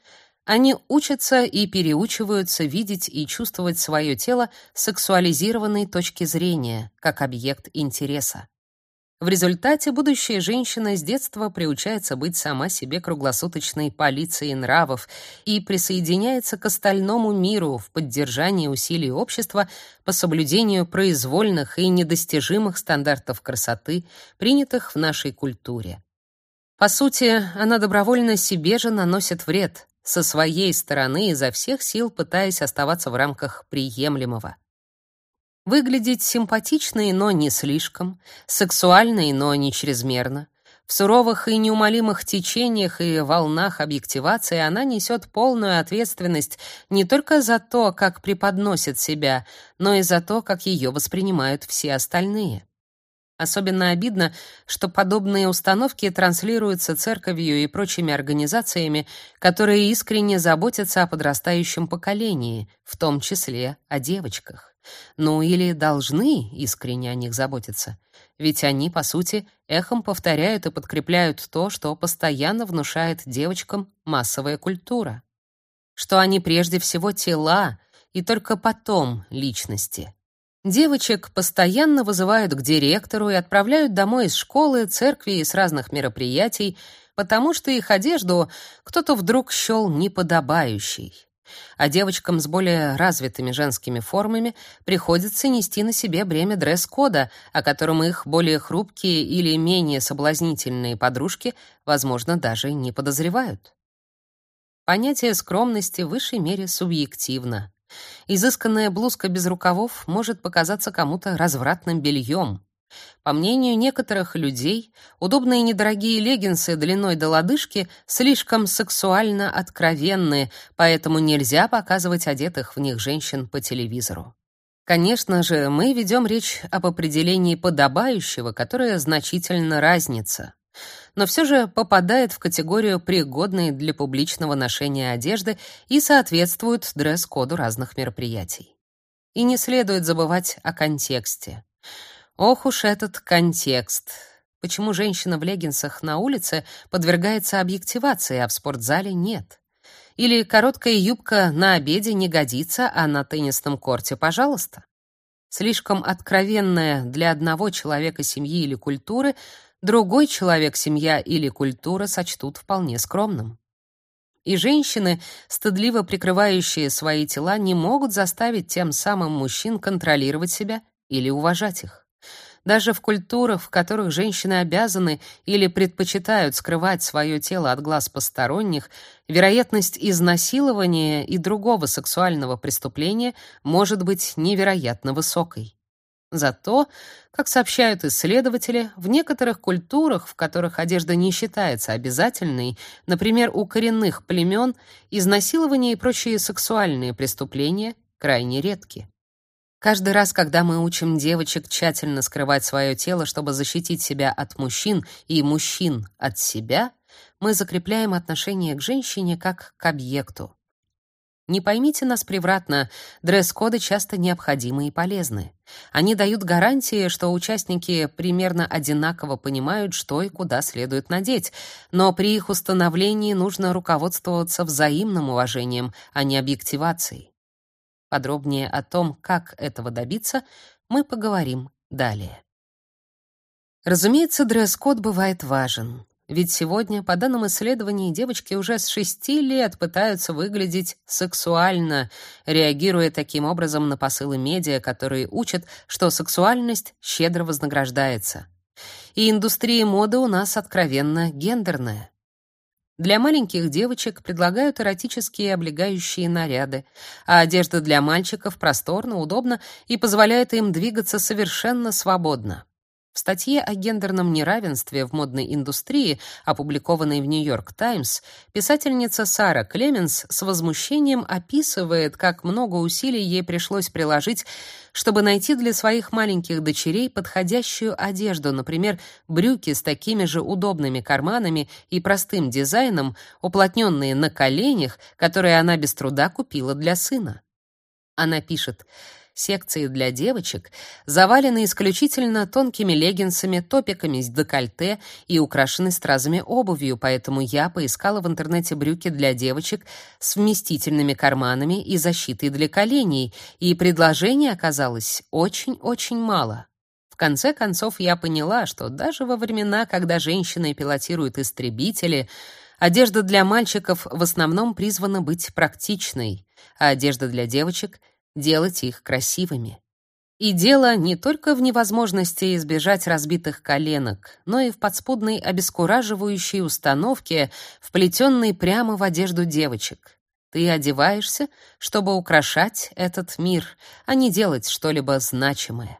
они учатся и переучиваются видеть и чувствовать свое тело с сексуализированной точки зрения, как объект интереса. В результате будущая женщина с детства приучается быть сама себе круглосуточной полицией нравов и присоединяется к остальному миру в поддержании усилий общества по соблюдению произвольных и недостижимых стандартов красоты, принятых в нашей культуре. По сути, она добровольно себе же наносит вред, со своей стороны изо всех сил пытаясь оставаться в рамках приемлемого. Выглядеть симпатичной, но не слишком, сексуальной, но не чрезмерно. В суровых и неумолимых течениях и волнах объективации она несет полную ответственность не только за то, как преподносит себя, но и за то, как ее воспринимают все остальные. Особенно обидно, что подобные установки транслируются церковью и прочими организациями, которые искренне заботятся о подрастающем поколении, в том числе о девочках. Ну или должны искренне о них заботиться. Ведь они, по сути, эхом повторяют и подкрепляют то, что постоянно внушает девочкам массовая культура. Что они прежде всего тела, и только потом личности. Девочек постоянно вызывают к директору и отправляют домой из школы, церкви и с разных мероприятий, потому что их одежду кто-то вдруг счел неподобающей а девочкам с более развитыми женскими формами приходится нести на себе бремя дресс-кода, о котором их более хрупкие или менее соблазнительные подружки, возможно, даже не подозревают. Понятие скромности в высшей мере субъективно. Изысканная блузка без рукавов может показаться кому-то развратным бельем, По мнению некоторых людей, удобные недорогие леггинсы длиной до лодыжки слишком сексуально откровенные, поэтому нельзя показывать одетых в них женщин по телевизору. Конечно же, мы ведем речь об определении подобающего, которое значительно разнится, но все же попадает в категорию пригодной для публичного ношения одежды и соответствует дресс-коду разных мероприятий. И не следует забывать о контексте. Ох уж этот контекст. Почему женщина в леггинсах на улице подвергается объективации, а в спортзале нет? Или короткая юбка на обеде не годится, а на теннисном корте, пожалуйста? Слишком откровенная для одного человека семьи или культуры, другой человек, семья или культура сочтут вполне скромным. И женщины, стыдливо прикрывающие свои тела, не могут заставить тем самым мужчин контролировать себя или уважать их. Даже в культурах, в которых женщины обязаны или предпочитают скрывать свое тело от глаз посторонних, вероятность изнасилования и другого сексуального преступления может быть невероятно высокой. Зато, как сообщают исследователи, в некоторых культурах, в которых одежда не считается обязательной, например, у коренных племен, изнасилования и прочие сексуальные преступления крайне редки. Каждый раз, когда мы учим девочек тщательно скрывать свое тело, чтобы защитить себя от мужчин и мужчин от себя, мы закрепляем отношение к женщине как к объекту. Не поймите нас превратно, дресс-коды часто необходимы и полезны. Они дают гарантии, что участники примерно одинаково понимают, что и куда следует надеть, но при их установлении нужно руководствоваться взаимным уважением, а не объективацией. Подробнее о том, как этого добиться, мы поговорим далее. Разумеется, дресс-код бывает важен. Ведь сегодня, по данным исследований, девочки уже с шести лет пытаются выглядеть сексуально, реагируя таким образом на посылы медиа, которые учат, что сексуальность щедро вознаграждается. И индустрия моды у нас откровенно гендерная. Для маленьких девочек предлагают эротические облегающие наряды, а одежда для мальчиков просторна, удобна и позволяет им двигаться совершенно свободно. В статье о гендерном неравенстве в модной индустрии, опубликованной в Нью-Йорк Таймс, писательница Сара Клеменс с возмущением описывает, как много усилий ей пришлось приложить, чтобы найти для своих маленьких дочерей подходящую одежду, например, брюки с такими же удобными карманами и простым дизайном, уплотненные на коленях, которые она без труда купила для сына. Она пишет: Секции для девочек завалены исключительно тонкими леггинсами, топиками с декольте и украшены стразами обувью, поэтому я поискала в интернете брюки для девочек с вместительными карманами и защитой для коленей, и предложений оказалось очень-очень мало. В конце концов я поняла, что даже во времена, когда женщины пилотируют истребители, одежда для мальчиков в основном призвана быть практичной, а одежда для девочек — делать их красивыми. И дело не только в невозможности избежать разбитых коленок, но и в подспудной обескураживающей установке, вплетенной прямо в одежду девочек. Ты одеваешься, чтобы украшать этот мир, а не делать что-либо значимое.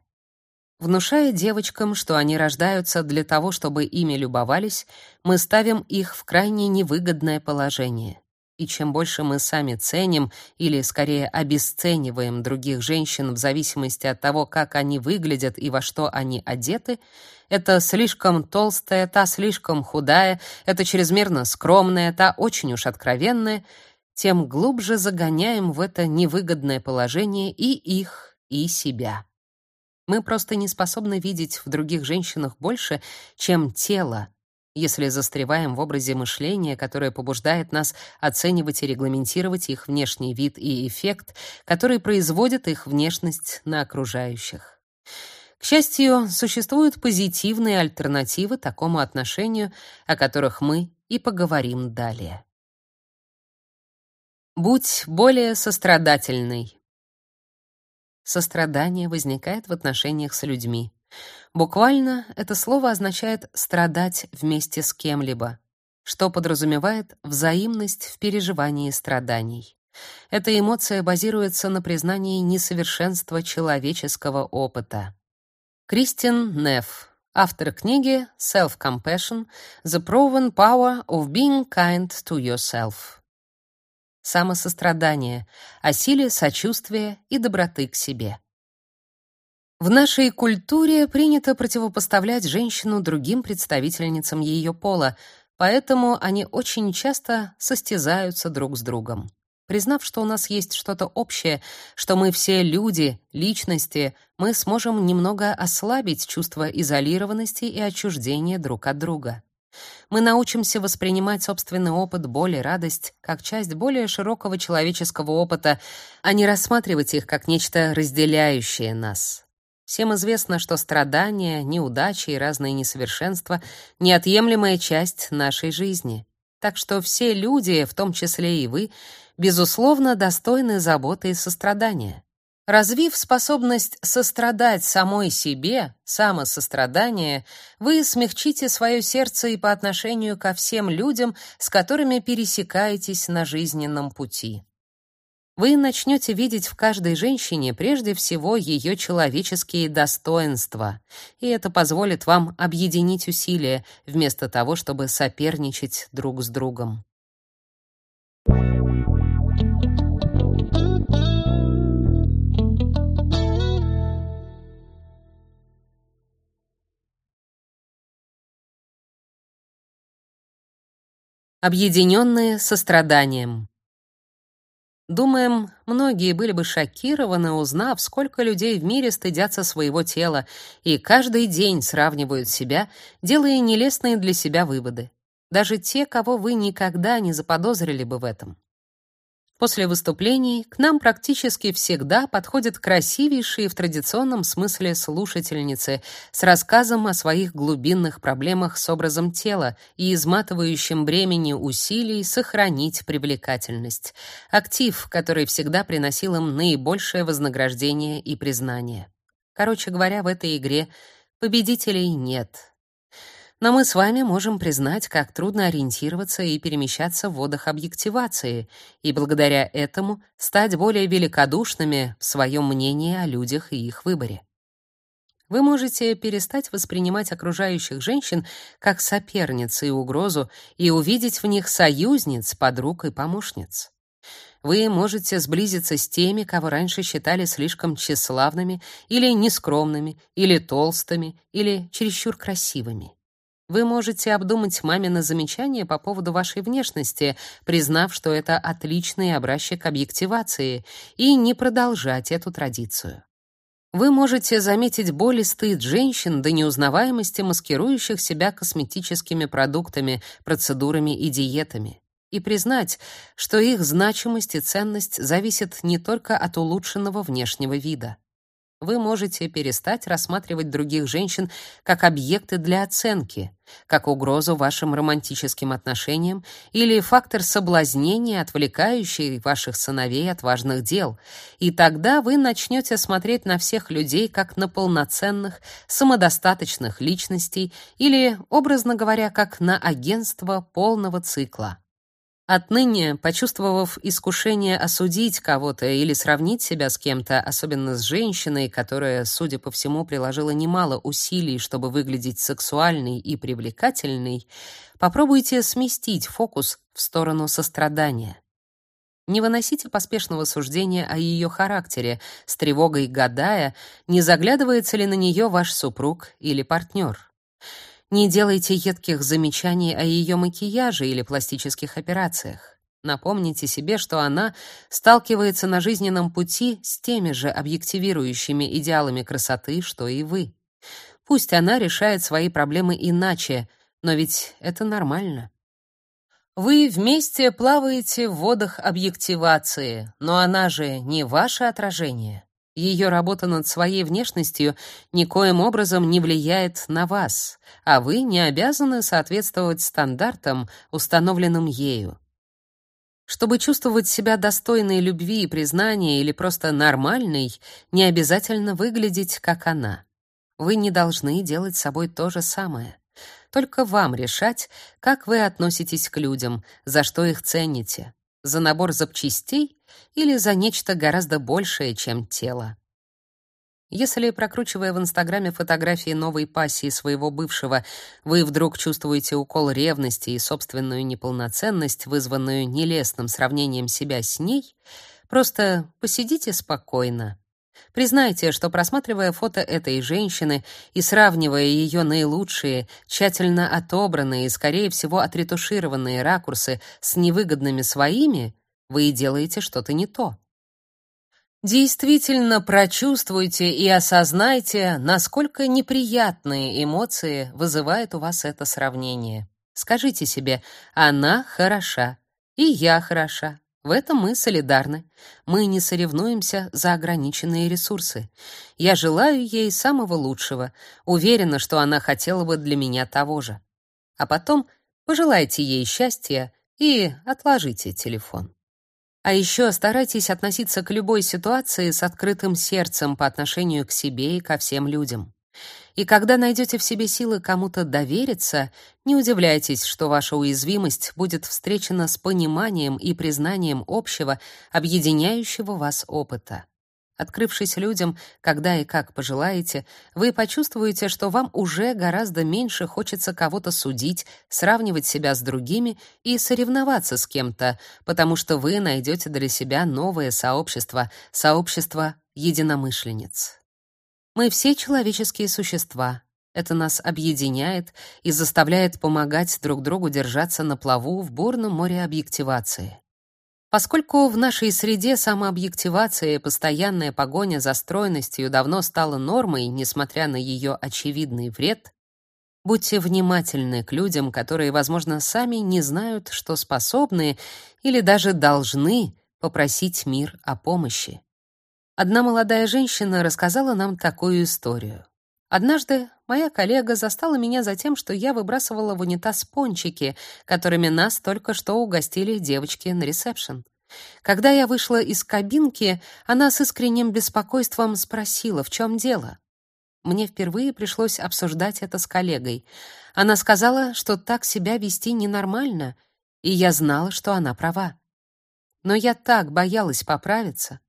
Внушая девочкам, что они рождаются для того, чтобы ими любовались, мы ставим их в крайне невыгодное положение. И чем больше мы сами ценим или скорее обесцениваем других женщин в зависимости от того, как они выглядят и во что они одеты, это слишком толстая, та слишком худая, это чрезмерно скромная, та очень уж откровенная, тем глубже загоняем в это невыгодное положение и их, и себя. Мы просто не способны видеть в других женщинах больше, чем тело, если застреваем в образе мышления, которое побуждает нас оценивать и регламентировать их внешний вид и эффект, который производит их внешность на окружающих. К счастью, существуют позитивные альтернативы такому отношению, о которых мы и поговорим далее. Будь более сострадательной. Сострадание возникает в отношениях с людьми. Буквально это слово означает страдать вместе с кем-либо, что подразумевает взаимность в переживании страданий. Эта эмоция базируется на признании несовершенства человеческого опыта. Кристин Неф, автор книги Self-Compassion: The Proven Power of Being Kind to Yourself. Самосострадание о силе сочувствия и доброты к себе. В нашей культуре принято противопоставлять женщину другим представительницам ее пола, поэтому они очень часто состязаются друг с другом. Признав, что у нас есть что-то общее, что мы все люди, личности, мы сможем немного ослабить чувство изолированности и отчуждения друг от друга. Мы научимся воспринимать собственный опыт, боль и радость как часть более широкого человеческого опыта, а не рассматривать их как нечто разделяющее нас. Всем известно, что страдания, неудачи и разные несовершенства — неотъемлемая часть нашей жизни. Так что все люди, в том числе и вы, безусловно, достойны заботы и сострадания. Развив способность сострадать самой себе, самосострадание, вы смягчите свое сердце и по отношению ко всем людям, с которыми пересекаетесь на жизненном пути. Вы начнете видеть в каждой женщине прежде всего ее человеческие достоинства, и это позволит вам объединить усилия вместо того, чтобы соперничать друг с другом. объединенные состраданием. Думаем, многие были бы шокированы, узнав, сколько людей в мире стыдятся своего тела и каждый день сравнивают себя, делая нелестные для себя выводы. Даже те, кого вы никогда не заподозрили бы в этом. После выступлений к нам практически всегда подходят красивейшие в традиционном смысле слушательницы с рассказом о своих глубинных проблемах с образом тела и изматывающим бремени усилий сохранить привлекательность. Актив, который всегда приносил им наибольшее вознаграждение и признание. Короче говоря, в этой игре победителей нет. Но мы с вами можем признать, как трудно ориентироваться и перемещаться в водах объективации, и благодаря этому стать более великодушными в своем мнении о людях и их выборе. Вы можете перестать воспринимать окружающих женщин как соперниц и угрозу и увидеть в них союзниц, подруг и помощниц. Вы можете сблизиться с теми, кого раньше считали слишком тщеславными или нескромными, или толстыми, или чересчур красивыми. Вы можете обдумать мамино замечание по поводу вашей внешности, признав, что это отличный образчик объективации, и не продолжать эту традицию. Вы можете заметить боль и стыд женщин до неузнаваемости, маскирующих себя косметическими продуктами, процедурами и диетами, и признать, что их значимость и ценность зависят не только от улучшенного внешнего вида. Вы можете перестать рассматривать других женщин как объекты для оценки, как угрозу вашим романтическим отношениям или фактор соблазнения, отвлекающий ваших сыновей от важных дел. И тогда вы начнете смотреть на всех людей как на полноценных, самодостаточных личностей или, образно говоря, как на агентство полного цикла. Отныне, почувствовав искушение осудить кого-то или сравнить себя с кем-то, особенно с женщиной, которая, судя по всему, приложила немало усилий, чтобы выглядеть сексуальной и привлекательной, попробуйте сместить фокус в сторону сострадания. Не выносите поспешного суждения о ее характере, с тревогой гадая, не заглядывается ли на нее ваш супруг или партнер. Не делайте едких замечаний о ее макияже или пластических операциях. Напомните себе, что она сталкивается на жизненном пути с теми же объективирующими идеалами красоты, что и вы. Пусть она решает свои проблемы иначе, но ведь это нормально. Вы вместе плаваете в водах объективации, но она же не ваше отражение. Ее работа над своей внешностью никоим образом не влияет на вас, а вы не обязаны соответствовать стандартам, установленным ею. Чтобы чувствовать себя достойной любви и признания или просто нормальной, не обязательно выглядеть как она. Вы не должны делать с собой то же самое. Только вам решать, как вы относитесь к людям, за что их цените за набор запчастей или за нечто гораздо большее, чем тело. Если, прокручивая в Инстаграме фотографии новой пассии своего бывшего, вы вдруг чувствуете укол ревности и собственную неполноценность, вызванную нелестным сравнением себя с ней, просто посидите спокойно. Признайте, что просматривая фото этой женщины и сравнивая ее наилучшие, тщательно отобранные и, скорее всего, отретушированные ракурсы с невыгодными своими, вы делаете что-то не то. Действительно прочувствуйте и осознайте, насколько неприятные эмоции вызывает у вас это сравнение. Скажите себе: она хороша, и я хороша. В этом мы солидарны. Мы не соревнуемся за ограниченные ресурсы. Я желаю ей самого лучшего, уверена, что она хотела бы для меня того же. А потом пожелайте ей счастья и отложите телефон. А еще старайтесь относиться к любой ситуации с открытым сердцем по отношению к себе и ко всем людям. И когда найдете в себе силы кому-то довериться, не удивляйтесь, что ваша уязвимость будет встречена с пониманием и признанием общего, объединяющего вас опыта. Открывшись людям, когда и как пожелаете, вы почувствуете, что вам уже гораздо меньше хочется кого-то судить, сравнивать себя с другими и соревноваться с кем-то, потому что вы найдете для себя новое сообщество, сообщество единомышленниц. Мы все человеческие существа. Это нас объединяет и заставляет помогать друг другу держаться на плаву в бурном море объективации. Поскольку в нашей среде самообъективация и постоянная погоня за стройностью давно стала нормой, несмотря на ее очевидный вред, будьте внимательны к людям, которые, возможно, сами не знают, что способны или даже должны попросить мир о помощи. Одна молодая женщина рассказала нам такую историю. Однажды моя коллега застала меня за тем, что я выбрасывала в унитаз пончики, которыми нас только что угостили девочки на ресепшн. Когда я вышла из кабинки, она с искренним беспокойством спросила, в чем дело. Мне впервые пришлось обсуждать это с коллегой. Она сказала, что так себя вести ненормально, и я знала, что она права. Но я так боялась поправиться.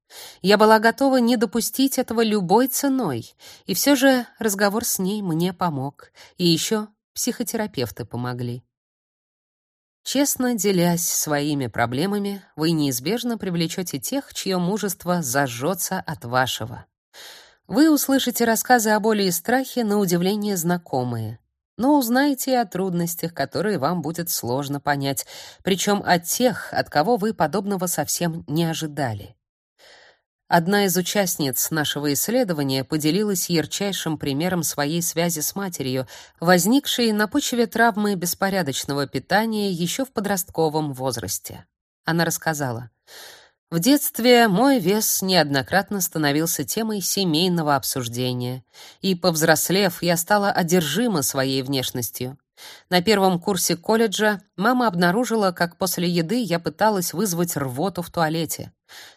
Я была готова не допустить этого любой ценой, и все же разговор с ней мне помог, и еще психотерапевты помогли. Честно делясь своими проблемами, вы неизбежно привлечете тех, чье мужество зажжется от вашего. Вы услышите рассказы о боли и страхе на удивление знакомые, но узнаете и о трудностях, которые вам будет сложно понять, причем от тех, от кого вы подобного совсем не ожидали. Одна из участниц нашего исследования поделилась ярчайшим примером своей связи с матерью, возникшей на почве травмы беспорядочного питания еще в подростковом возрасте. Она рассказала: в детстве мой вес неоднократно становился темой семейного обсуждения, и повзрослев, я стала одержима своей внешностью. На первом курсе колледжа мама обнаружила, как после еды я пыталась вызвать рвоту в туалете.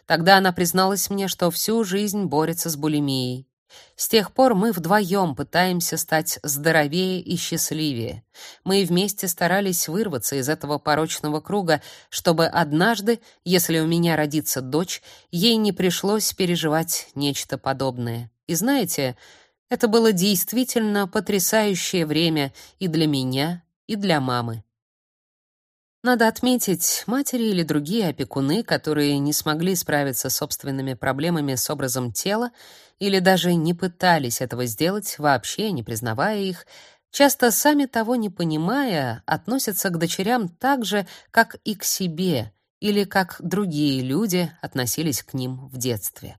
Тогда она призналась мне, что всю жизнь борется с булимией. С тех пор мы вдвоем пытаемся стать здоровее и счастливее. Мы вместе старались вырваться из этого порочного круга, чтобы однажды, если у меня родится дочь, ей не пришлось переживать нечто подобное. И знаете, это было действительно потрясающее время и для меня, и для мамы. Надо отметить, матери или другие опекуны, которые не смогли справиться с собственными проблемами с образом тела или даже не пытались этого сделать, вообще не признавая их, часто сами того не понимая, относятся к дочерям так же, как и к себе, или как другие люди относились к ним в детстве.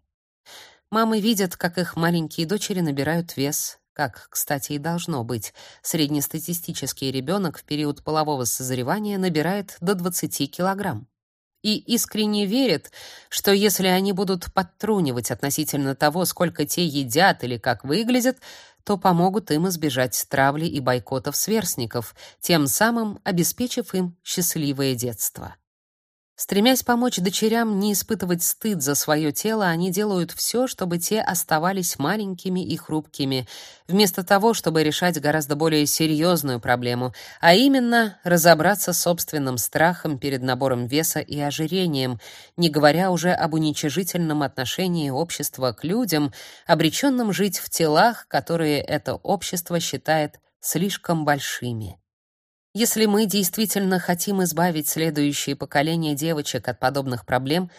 Мамы видят, как их маленькие дочери набирают вес, как, кстати, и должно быть. Среднестатистический ребенок в период полового созревания набирает до 20 килограмм. И искренне верят, что если они будут подтрунивать относительно того, сколько те едят или как выглядят, то помогут им избежать травли и бойкотов сверстников, тем самым обеспечив им счастливое детство. Стремясь помочь дочерям не испытывать стыд за свое тело, они делают все, чтобы те оставались маленькими и хрупкими, вместо того, чтобы решать гораздо более серьезную проблему, а именно разобраться с собственным страхом перед набором веса и ожирением, не говоря уже об уничижительном отношении общества к людям, обреченным жить в телах, которые это общество считает слишком большими. Если мы действительно хотим избавить следующие поколения девочек от подобных проблем,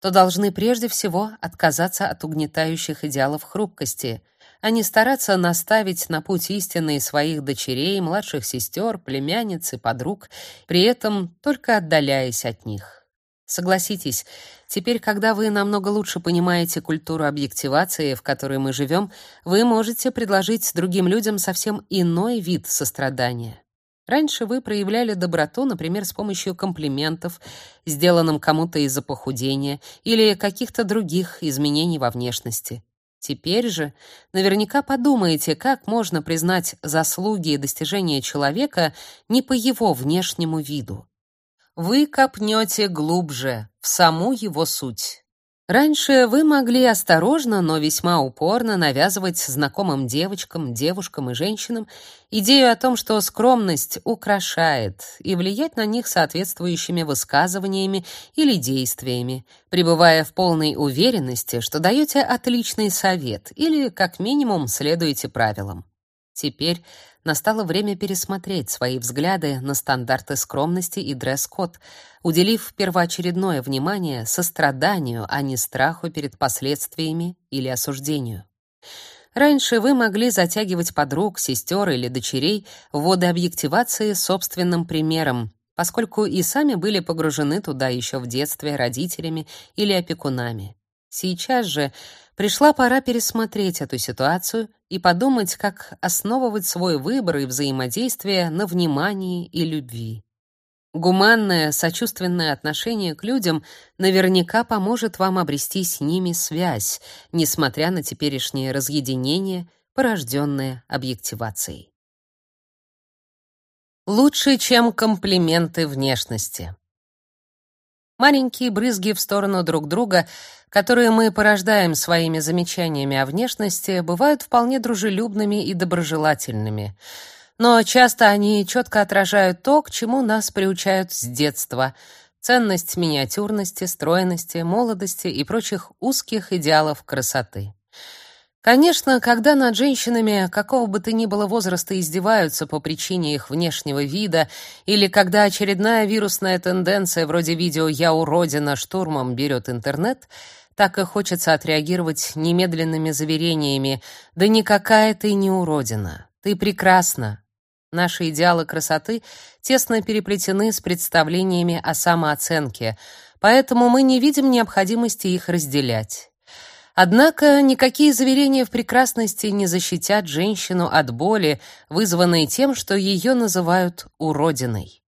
то должны прежде всего отказаться от угнетающих идеалов хрупкости, а не стараться наставить на путь истинный своих дочерей, младших сестер, племянниц и подруг, при этом только отдаляясь от них. Согласитесь, теперь, когда вы намного лучше понимаете культуру объективации, в которой мы живем, вы можете предложить другим людям совсем иной вид сострадания. Раньше вы проявляли доброту, например, с помощью комплиментов, сделанным кому-то из-за похудения или каких-то других изменений во внешности. Теперь же наверняка подумаете, как можно признать заслуги и достижения человека не по его внешнему виду. Вы копнете глубже в саму его суть. Раньше вы могли осторожно, но весьма упорно навязывать знакомым девочкам, девушкам и женщинам идею о том, что скромность украшает, и влиять на них соответствующими высказываниями или действиями, пребывая в полной уверенности, что даете отличный совет или, как минимум, следуете правилам. Теперь настало время пересмотреть свои взгляды на стандарты скромности и дресс-код, уделив первоочередное внимание состраданию, а не страху перед последствиями или осуждению. Раньше вы могли затягивать подруг, сестер или дочерей в воды объективации собственным примером, поскольку и сами были погружены туда еще в детстве родителями или опекунами. Сейчас же пришла пора пересмотреть эту ситуацию и подумать, как основывать свой выбор и взаимодействие на внимании и любви. Гуманное, сочувственное отношение к людям наверняка поможет вам обрести с ними связь, несмотря на теперешнее разъединение, порожденное объективацией. Лучше, чем комплименты внешности. Маленькие брызги в сторону друг друга, которые мы порождаем своими замечаниями о внешности, бывают вполне дружелюбными и доброжелательными. Но часто они четко отражают то, к чему нас приучают с детства — ценность миниатюрности, стройности, молодости и прочих узких идеалов красоты. Конечно, когда над женщинами какого бы то ни было возраста издеваются по причине их внешнего вида, или когда очередная вирусная тенденция вроде видео «Я уродина» штурмом берет интернет, так и хочется отреагировать немедленными заверениями «Да никакая ты не уродина, ты прекрасна». Наши идеалы красоты тесно переплетены с представлениями о самооценке, поэтому мы не видим необходимости их разделять. Однако никакие заверения в прекрасности не защитят женщину от боли, вызванной тем, что ее называют уродиной.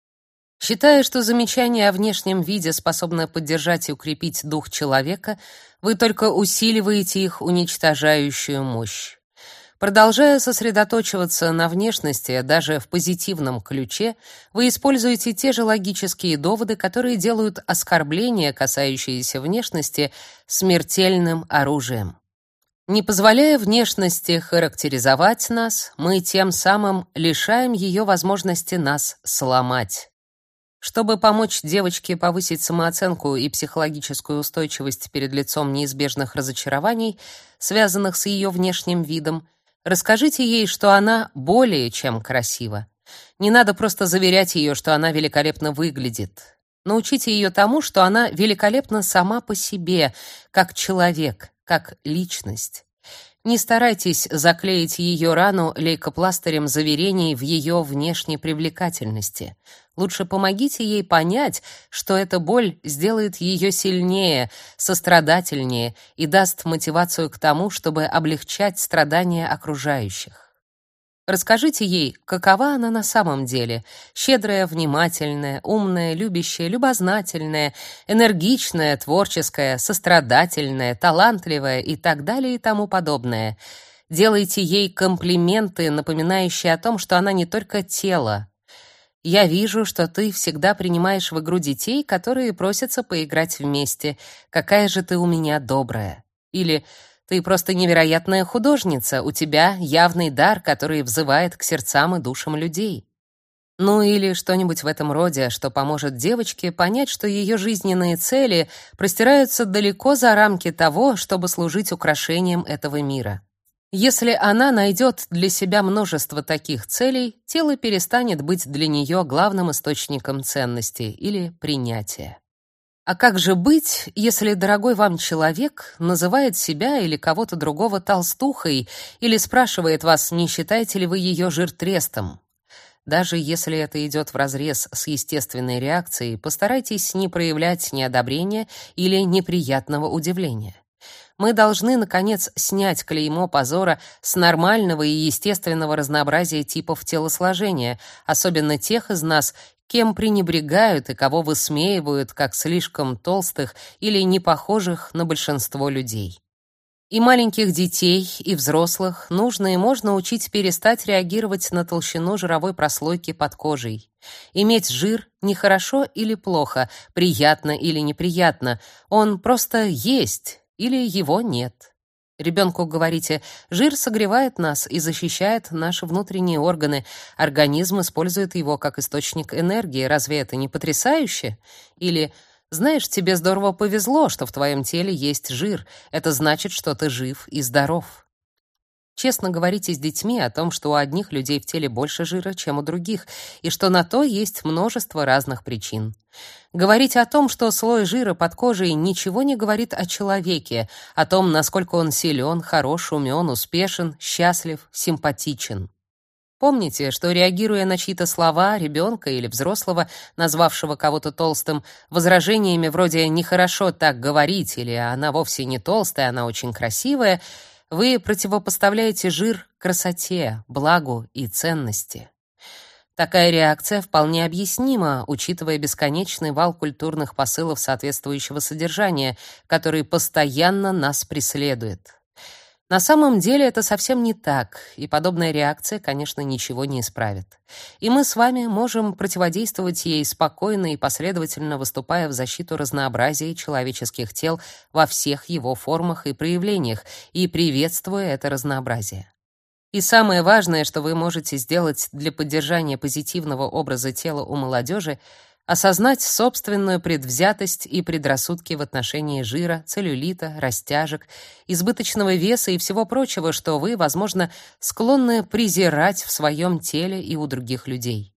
Считая, что замечания о внешнем виде способны поддержать и укрепить дух человека, вы только усиливаете их уничтожающую мощь. Продолжая сосредоточиваться на внешности, даже в позитивном ключе, вы используете те же логические доводы, которые делают оскорбления, касающиеся внешности, смертельным оружием. Не позволяя внешности характеризовать нас, мы тем самым лишаем ее возможности нас сломать. Чтобы помочь девочке повысить самооценку и психологическую устойчивость перед лицом неизбежных разочарований, связанных с ее внешним видом, Расскажите ей, что она более чем красива. Не надо просто заверять ее, что она великолепно выглядит. Научите ее тому, что она великолепна сама по себе, как человек, как личность. Не старайтесь заклеить ее рану лейкопластырем заверений в ее внешней привлекательности. Лучше помогите ей понять, что эта боль сделает ее сильнее, сострадательнее и даст мотивацию к тому, чтобы облегчать страдания окружающих. Расскажите ей, какова она на самом деле: щедрая, внимательная, умная, любящая, любознательная, энергичная, творческая, сострадательная, талантливая и так далее и тому подобное. Делайте ей комплименты, напоминающие о том, что она не только тело, Я вижу, что ты всегда принимаешь в игру детей, которые просятся поиграть вместе. Какая же ты у меня добрая. Или ты просто невероятная художница, у тебя явный дар, который взывает к сердцам и душам людей. Ну или что-нибудь в этом роде, что поможет девочке понять, что ее жизненные цели простираются далеко за рамки того, чтобы служить украшением этого мира. Если она найдет для себя множество таких целей, тело перестанет быть для нее главным источником ценности или принятия. А как же быть, если дорогой вам человек называет себя или кого-то другого толстухой или спрашивает вас, не считаете ли вы ее жиртрестом? Даже если это идет вразрез с естественной реакцией, постарайтесь не проявлять неодобрения или неприятного удивления. Мы должны наконец снять клеймо позора с нормального и естественного разнообразия типов телосложения, особенно тех из нас, кем пренебрегают и кого высмеивают как слишком толстых или не похожих на большинство людей. И маленьких детей, и взрослых нужно и можно учить перестать реагировать на толщину жировой прослойки под кожей. Иметь жир не хорошо или плохо, приятно или неприятно, он просто есть или его нет. Ребенку говорите: "Жир согревает нас и защищает наши внутренние органы. Организм использует его как источник энергии. Разве это не потрясающе?" Или знаешь, тебе здорово повезло, что в твоем теле есть жир. Это значит, что ты жив и здоров. Честно говорите с детьми о том, что у одних людей в теле больше жира, чем у других, и что на то есть множество разных причин. Говорить о том, что слой жира под кожей ничего не говорит о человеке, о том, насколько он силен, хорош, умен, успешен, счастлив, симпатичен. Помните, что реагируя на чьи-то слова, ребенка или взрослого, назвавшего кого-то толстым, возражениями вроде «нехорошо так говорить» или «она вовсе не толстая, она очень красивая», вы противопоставляете жир красоте, благу и ценности. Такая реакция вполне объяснима, учитывая бесконечный вал культурных посылов соответствующего содержания, который постоянно нас преследует. На самом деле это совсем не так, и подобная реакция, конечно, ничего не исправит. И мы с вами можем противодействовать ей спокойно и последовательно выступая в защиту разнообразия человеческих тел во всех его формах и проявлениях и приветствуя это разнообразие. И самое важное, что вы можете сделать для поддержания позитивного образа тела у молодежи — осознать собственную предвзятость и предрассудки в отношении жира, целлюлита, растяжек, избыточного веса и всего прочего, что вы, возможно, склонны презирать в своем теле и у других людей.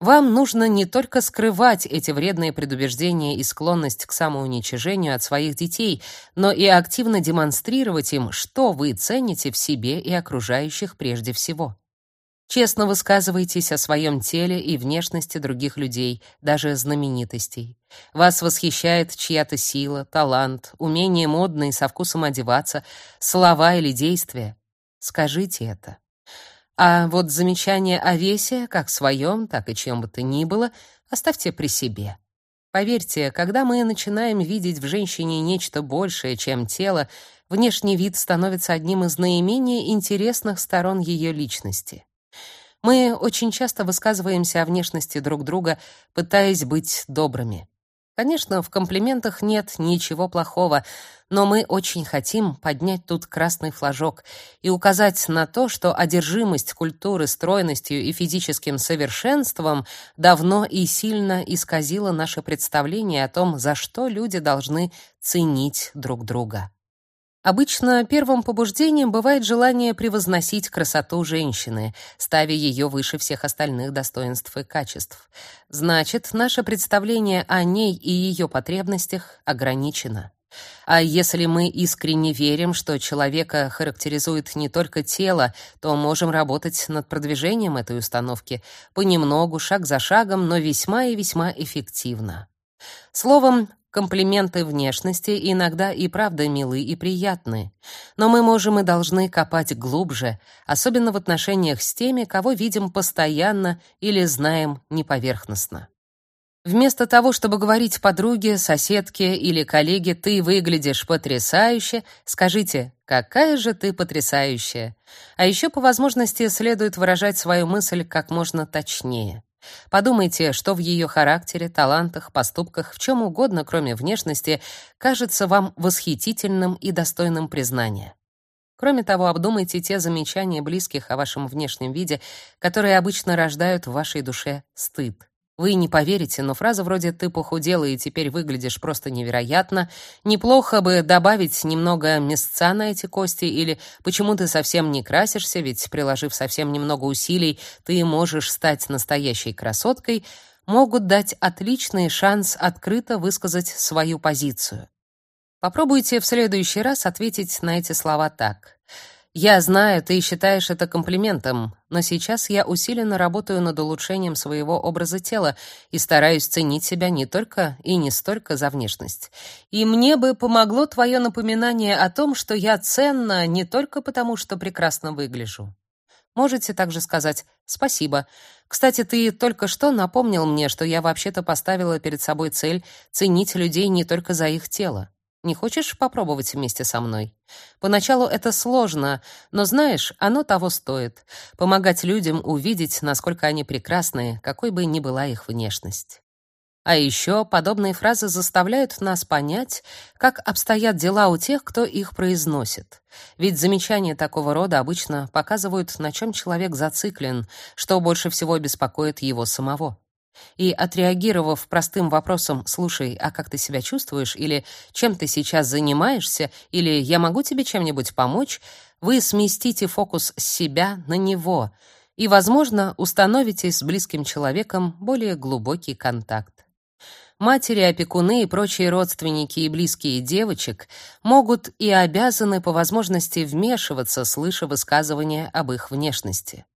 Вам нужно не только скрывать эти вредные предубеждения и склонность к самоуничижению от своих детей, но и активно демонстрировать им, что вы цените в себе и окружающих прежде всего. Честно высказывайтесь о своем теле и внешности других людей, даже знаменитостей. Вас восхищает чья-то сила, талант, умение модно и со вкусом одеваться, слова или действия. Скажите это. А вот замечание о весе, как своем, так и чем бы то ни было, оставьте при себе. Поверьте, когда мы начинаем видеть в женщине нечто большее, чем тело, внешний вид становится одним из наименее интересных сторон ее личности. Мы очень часто высказываемся о внешности друг друга, пытаясь быть добрыми. Конечно, в комплиментах нет ничего плохого, но мы очень хотим поднять тут красный флажок и указать на то, что одержимость культуры стройностью и физическим совершенством давно и сильно исказила наше представление о том, за что люди должны ценить друг друга. Обычно первым побуждением бывает желание превозносить красоту женщины, ставя ее выше всех остальных достоинств и качеств. Значит, наше представление о ней и ее потребностях ограничено. А если мы искренне верим, что человека характеризует не только тело, то можем работать над продвижением этой установки понемногу, шаг за шагом, но весьма и весьма эффективно. Словом, Комплименты внешности иногда и правда милы и приятны, но мы можем и должны копать глубже, особенно в отношениях с теми, кого видим постоянно или знаем неповерхностно. Вместо того, чтобы говорить подруге, соседке или коллеге «ты выглядишь потрясающе», скажите «какая же ты потрясающая». А еще по возможности следует выражать свою мысль как можно точнее. Подумайте, что в ее характере, талантах, поступках, в чем угодно, кроме внешности, кажется вам восхитительным и достойным признания. Кроме того, обдумайте те замечания близких о вашем внешнем виде, которые обычно рождают в вашей душе стыд. Вы не поверите, но фраза вроде «ты похудела и теперь выглядишь просто невероятно», «неплохо бы добавить немного мясца на эти кости» или «почему ты совсем не красишься, ведь, приложив совсем немного усилий, ты можешь стать настоящей красоткой», могут дать отличный шанс открыто высказать свою позицию. Попробуйте в следующий раз ответить на эти слова так. «Я знаю, ты считаешь это комплиментом, но сейчас я усиленно работаю над улучшением своего образа тела и стараюсь ценить себя не только и не столько за внешность. И мне бы помогло твое напоминание о том, что я ценна не только потому, что прекрасно выгляжу. Можете также сказать «спасибо». Кстати, ты только что напомнил мне, что я вообще-то поставила перед собой цель ценить людей не только за их тело. Не хочешь попробовать вместе со мной? Поначалу это сложно, но знаешь, оно того стоит. Помогать людям увидеть, насколько они прекрасны, какой бы ни была их внешность. А еще подобные фразы заставляют нас понять, как обстоят дела у тех, кто их произносит. Ведь замечания такого рода обычно показывают, на чем человек зациклен, что больше всего беспокоит его самого. И отреагировав простым вопросом «Слушай, а как ты себя чувствуешь?» или «Чем ты сейчас занимаешься?» или «Я могу тебе чем-нибудь помочь?» вы сместите фокус с себя на него и, возможно, установите с близким человеком более глубокий контакт. Матери, опекуны и прочие родственники и близкие девочек могут и обязаны по возможности вмешиваться, слыша высказывания об их внешности.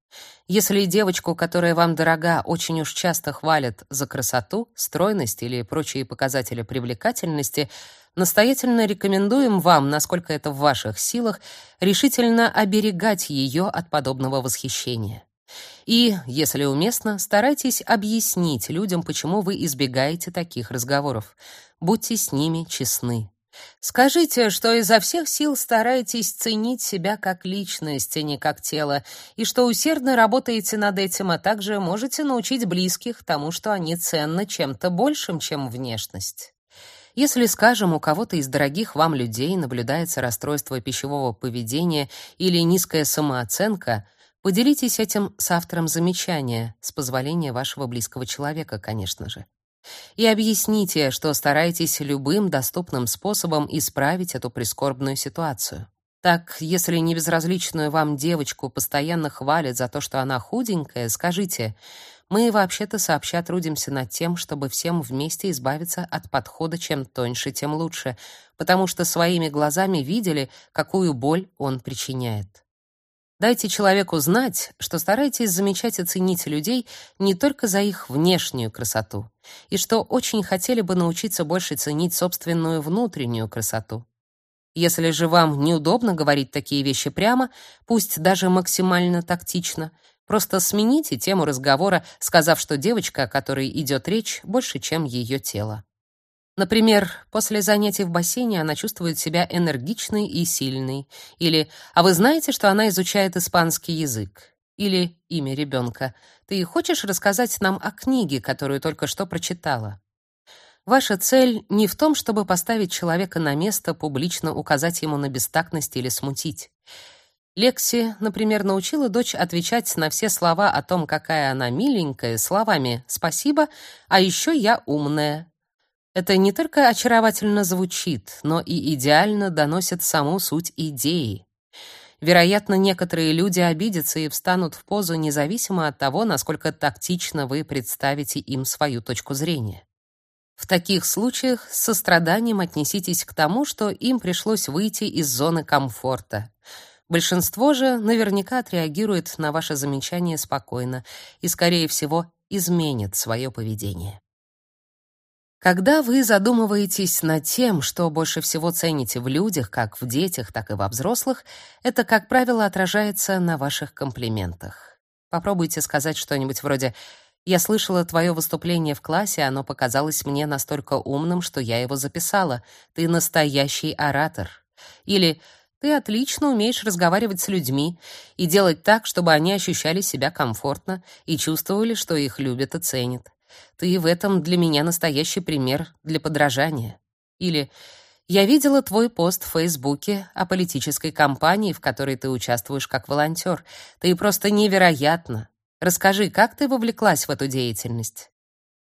Если девочку, которая вам дорога, очень уж часто хвалят за красоту, стройность или прочие показатели привлекательности, настоятельно рекомендуем вам, насколько это в ваших силах, решительно оберегать ее от подобного восхищения. И, если уместно, старайтесь объяснить людям, почему вы избегаете таких разговоров. Будьте с ними честны. Скажите, что изо всех сил стараетесь ценить себя как личность, а не как тело, и что усердно работаете над этим, а также можете научить близких тому, что они ценны чем-то большим, чем внешность. Если, скажем, у кого-то из дорогих вам людей наблюдается расстройство пищевого поведения или низкая самооценка, поделитесь этим с автором замечания, с позволения вашего близкого человека, конечно же. И объясните, что стараетесь любым доступным способом исправить эту прискорбную ситуацию. Так, если небезразличную вам девочку постоянно хвалят за то, что она худенькая, скажите: "Мы вообще-то сообща трудимся над тем, чтобы всем вместе избавиться от подхода чем тоньше, тем лучше, потому что своими глазами видели, какую боль он причиняет". Дайте человеку знать, что стараетесь замечать и ценить людей не только за их внешнюю красоту, и что очень хотели бы научиться больше ценить собственную внутреннюю красоту. Если же вам неудобно говорить такие вещи прямо, пусть даже максимально тактично, просто смените тему разговора, сказав, что девочка, о которой идет речь, больше, чем ее тело. Например, после занятий в бассейне она чувствует себя энергичной и сильной. Или «А вы знаете, что она изучает испанский язык?» Или имя ребенка. «Ты хочешь рассказать нам о книге, которую только что прочитала?» Ваша цель не в том, чтобы поставить человека на место, публично указать ему на бестактность или смутить. Лекси, например, научила дочь отвечать на все слова о том, какая она миленькая, словами «спасибо», а еще «я умная», это не только очаровательно звучит, но и идеально доносит саму суть идеи. Вероятно, некоторые люди обидятся и встанут в позу независимо от того, насколько тактично вы представите им свою точку зрения. В таких случаях с состраданием отнеситесь к тому, что им пришлось выйти из зоны комфорта. Большинство же наверняка отреагирует на ваше замечание спокойно и, скорее всего, изменит свое поведение. Когда вы задумываетесь над тем, что больше всего цените в людях, как в детях, так и во взрослых, это, как правило, отражается на ваших комплиментах. Попробуйте сказать что-нибудь вроде «Я слышала твое выступление в классе, оно показалось мне настолько умным, что я его записала. Ты настоящий оратор». Или Ты отлично умеешь разговаривать с людьми и делать так, чтобы они ощущали себя комфортно и чувствовали, что их любят и ценят. Ты в этом для меня настоящий пример для подражания. Или я видела твой пост в Фейсбуке о политической кампании, в которой ты участвуешь как волонтер. Ты просто невероятна. Расскажи, как ты вовлеклась в эту деятельность?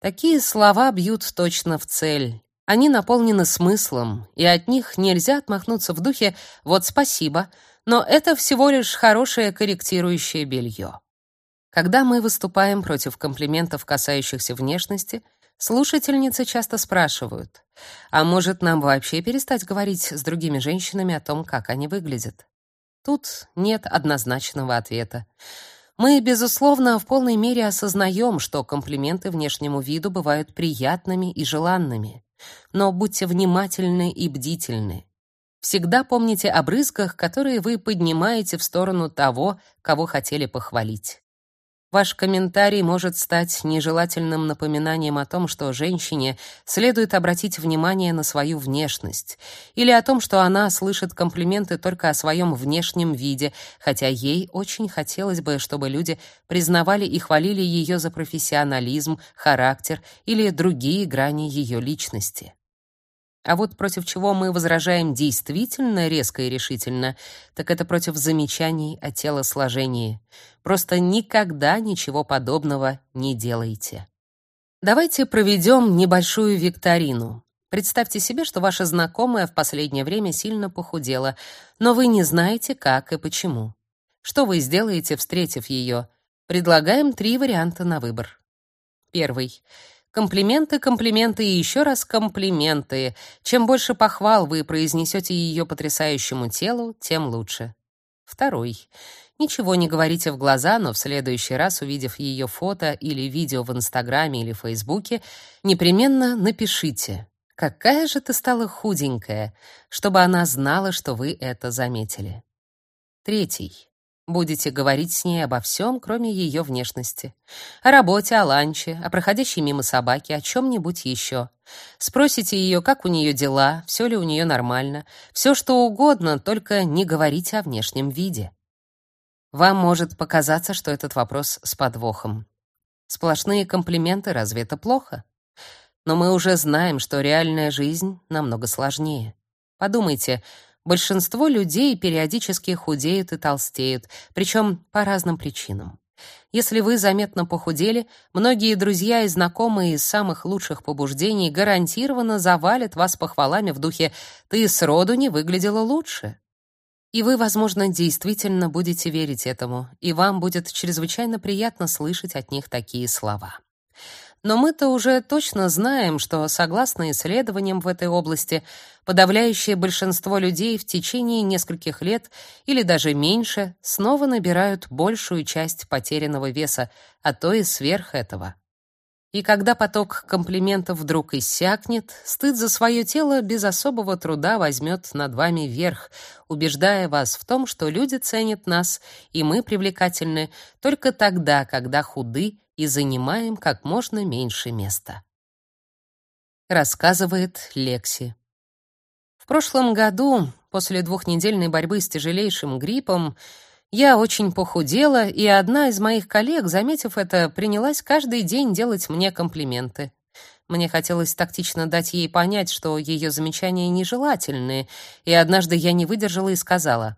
Такие слова бьют точно в цель. Они наполнены смыслом, и от них нельзя отмахнуться в духе «вот спасибо», но это всего лишь хорошее корректирующее белье. Когда мы выступаем против комплиментов, касающихся внешности, слушательницы часто спрашивают, а может нам вообще перестать говорить с другими женщинами о том, как они выглядят? Тут нет однозначного ответа. Мы, безусловно, в полной мере осознаем, что комплименты внешнему виду бывают приятными и желанными. Но будьте внимательны и бдительны. Всегда помните о брызгах, которые вы поднимаете в сторону того, кого хотели похвалить. Ваш комментарий может стать нежелательным напоминанием о том, что женщине следует обратить внимание на свою внешность, или о том, что она слышит комплименты только о своем внешнем виде, хотя ей очень хотелось бы, чтобы люди признавали и хвалили ее за профессионализм, характер или другие грани ее личности. А вот против чего мы возражаем действительно резко и решительно, так это против замечаний о телосложении. Просто никогда ничего подобного не делайте. Давайте проведем небольшую викторину. Представьте себе, что ваша знакомая в последнее время сильно похудела, но вы не знаете, как и почему. Что вы сделаете, встретив ее? Предлагаем три варианта на выбор. Первый. Комплименты, комплименты и еще раз комплименты. Чем больше похвал вы произнесете ее потрясающему телу, тем лучше. Второй. Ничего не говорите в глаза, но в следующий раз, увидев ее фото или видео в Инстаграме или Фейсбуке, непременно напишите «Какая же ты стала худенькая», чтобы она знала, что вы это заметили. Третий. Будете говорить с ней обо всем, кроме ее внешности. О работе, о ланче, о проходящей мимо собаке, о чем-нибудь еще. Спросите ее, как у нее дела, все ли у нее нормально. Все что угодно, только не говорите о внешнем виде. Вам может показаться, что этот вопрос с подвохом. Сплошные комплименты, разве это плохо? Но мы уже знаем, что реальная жизнь намного сложнее. Подумайте, Большинство людей периодически худеют и толстеют, причем по разным причинам. Если вы заметно похудели, многие друзья и знакомые из самых лучших побуждений гарантированно завалят вас похвалами в духе «ты сроду не выглядела лучше». И вы, возможно, действительно будете верить этому, и вам будет чрезвычайно приятно слышать от них такие слова. Но мы-то уже точно знаем, что, согласно исследованиям в этой области, подавляющее большинство людей в течение нескольких лет или даже меньше снова набирают большую часть потерянного веса, а то и сверх этого. И когда поток комплиментов вдруг иссякнет, стыд за свое тело без особого труда возьмет над вами верх, убеждая вас в том, что люди ценят нас, и мы привлекательны только тогда, когда худы и занимаем как можно меньше места. Рассказывает Лекси. В прошлом году, после двухнедельной борьбы с тяжелейшим гриппом, я очень похудела, и одна из моих коллег, заметив это, принялась каждый день делать мне комплименты. Мне хотелось тактично дать ей понять, что ее замечания нежелательны, и однажды я не выдержала и сказала: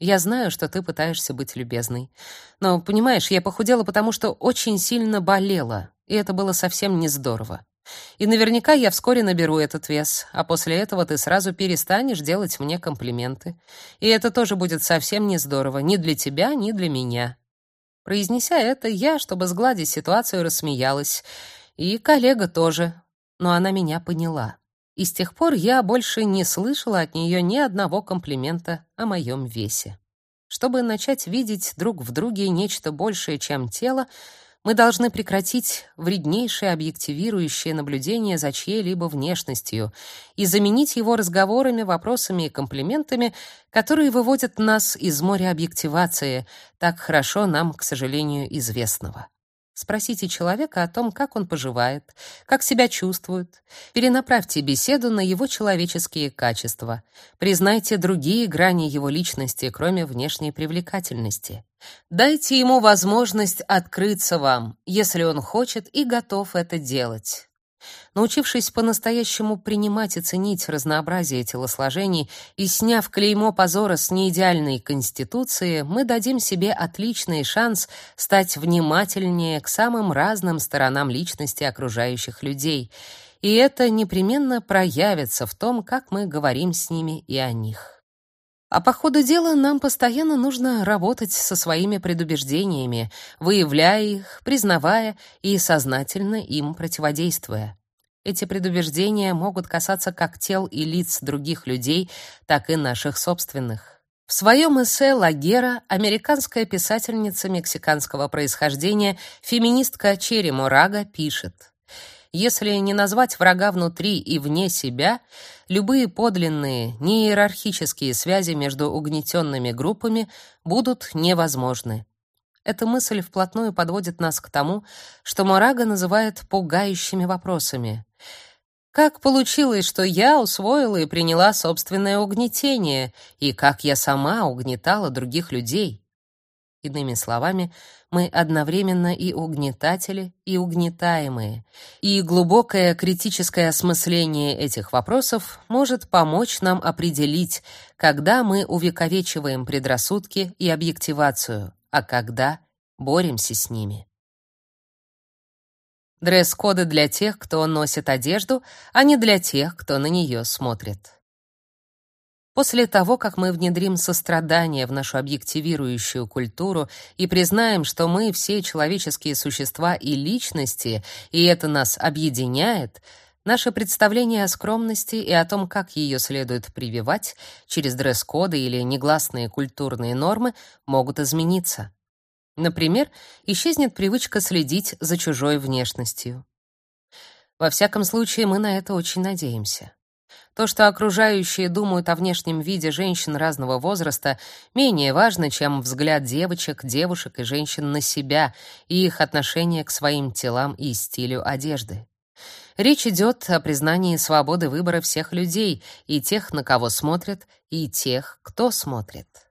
я знаю, что ты пытаешься быть любезной. Но, понимаешь, я похудела, потому что очень сильно болела, и это было совсем не здорово. И наверняка я вскоре наберу этот вес, а после этого ты сразу перестанешь делать мне комплименты. И это тоже будет совсем не здорово ни для тебя, ни для меня. Произнеся это, я, чтобы сгладить ситуацию, рассмеялась. И коллега тоже. Но она меня поняла и с тех пор я больше не слышала от нее ни одного комплимента о моем весе. Чтобы начать видеть друг в друге нечто большее, чем тело, мы должны прекратить вреднейшее объективирующее наблюдение за чьей-либо внешностью и заменить его разговорами, вопросами и комплиментами, которые выводят нас из моря объективации, так хорошо нам, к сожалению, известного. Спросите человека о том, как он поживает, как себя чувствует. Перенаправьте беседу на его человеческие качества. Признайте другие грани его личности, кроме внешней привлекательности. Дайте ему возможность открыться вам, если он хочет и готов это делать. Научившись по-настоящему принимать и ценить разнообразие телосложений и сняв клеймо позора с неидеальной конституции, мы дадим себе отличный шанс стать внимательнее к самым разным сторонам личности окружающих людей. И это непременно проявится в том, как мы говорим с ними и о них. А по ходу дела нам постоянно нужно работать со своими предубеждениями, выявляя их, признавая и сознательно им противодействуя. Эти предубеждения могут касаться как тел и лиц других людей, так и наших собственных. В своем эссе «Лагера» американская писательница мексиканского происхождения, феминистка Черри Морага, пишет если не назвать врага внутри и вне себя, любые подлинные, неиерархические связи между угнетенными группами будут невозможны. Эта мысль вплотную подводит нас к тому, что Морага называет пугающими вопросами. Как получилось, что я усвоила и приняла собственное угнетение, и как я сама угнетала других людей? Иными словами, мы одновременно и угнетатели, и угнетаемые. И глубокое критическое осмысление этих вопросов может помочь нам определить, когда мы увековечиваем предрассудки и объективацию, а когда боремся с ними. Дресс-коды для тех, кто носит одежду, а не для тех, кто на нее смотрит. После того, как мы внедрим сострадание в нашу объективирующую культуру и признаем, что мы все человеческие существа и личности, и это нас объединяет, наше представление о скромности и о том, как ее следует прививать через дресс-коды или негласные культурные нормы, могут измениться. Например, исчезнет привычка следить за чужой внешностью. Во всяком случае, мы на это очень надеемся. То, что окружающие думают о внешнем виде женщин разного возраста, менее важно, чем взгляд девочек, девушек и женщин на себя и их отношение к своим телам и стилю одежды. Речь идет о признании свободы выбора всех людей, и тех, на кого смотрят, и тех, кто смотрит.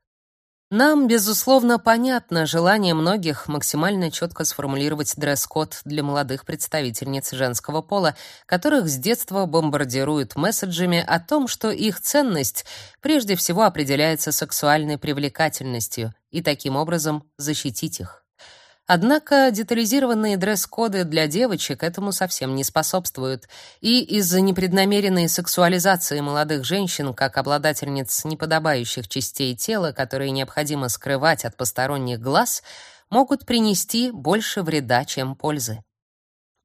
Нам, безусловно, понятно желание многих максимально четко сформулировать дресс-код для молодых представительниц женского пола, которых с детства бомбардируют месседжами о том, что их ценность прежде всего определяется сексуальной привлекательностью, и таким образом защитить их. Однако детализированные дресс-коды для девочек этому совсем не способствуют, и из-за непреднамеренной сексуализации молодых женщин как обладательниц неподобающих частей тела, которые необходимо скрывать от посторонних глаз, могут принести больше вреда, чем пользы.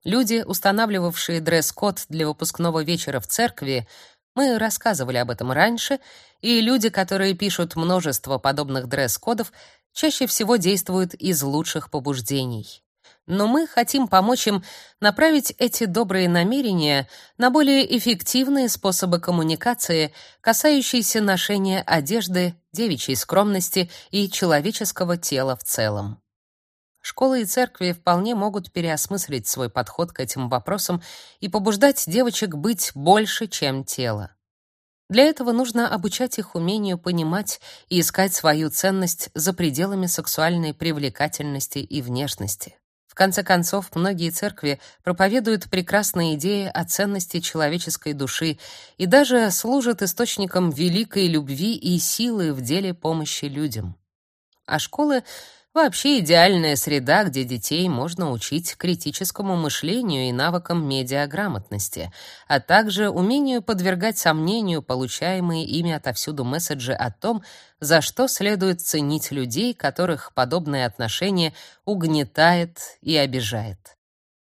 Люди, устанавливавшие дресс-код для выпускного вечера в церкви, мы рассказывали об этом раньше, и люди, которые пишут множество подобных дресс-кодов, чаще всего действуют из лучших побуждений. Но мы хотим помочь им направить эти добрые намерения на более эффективные способы коммуникации, касающиеся ношения одежды, девичьей скромности и человеческого тела в целом. Школы и церкви вполне могут переосмыслить свой подход к этим вопросам и побуждать девочек быть больше, чем тело. Для этого нужно обучать их умению понимать и искать свою ценность за пределами сексуальной привлекательности и внешности. В конце концов, многие церкви проповедуют прекрасные идеи о ценности человеческой души и даже служат источником великой любви и силы в деле помощи людям. А школы Вообще идеальная среда, где детей можно учить критическому мышлению и навыкам медиаграмотности, а также умению подвергать сомнению получаемые ими отовсюду месседжи о том, за что следует ценить людей, которых подобное отношение угнетает и обижает.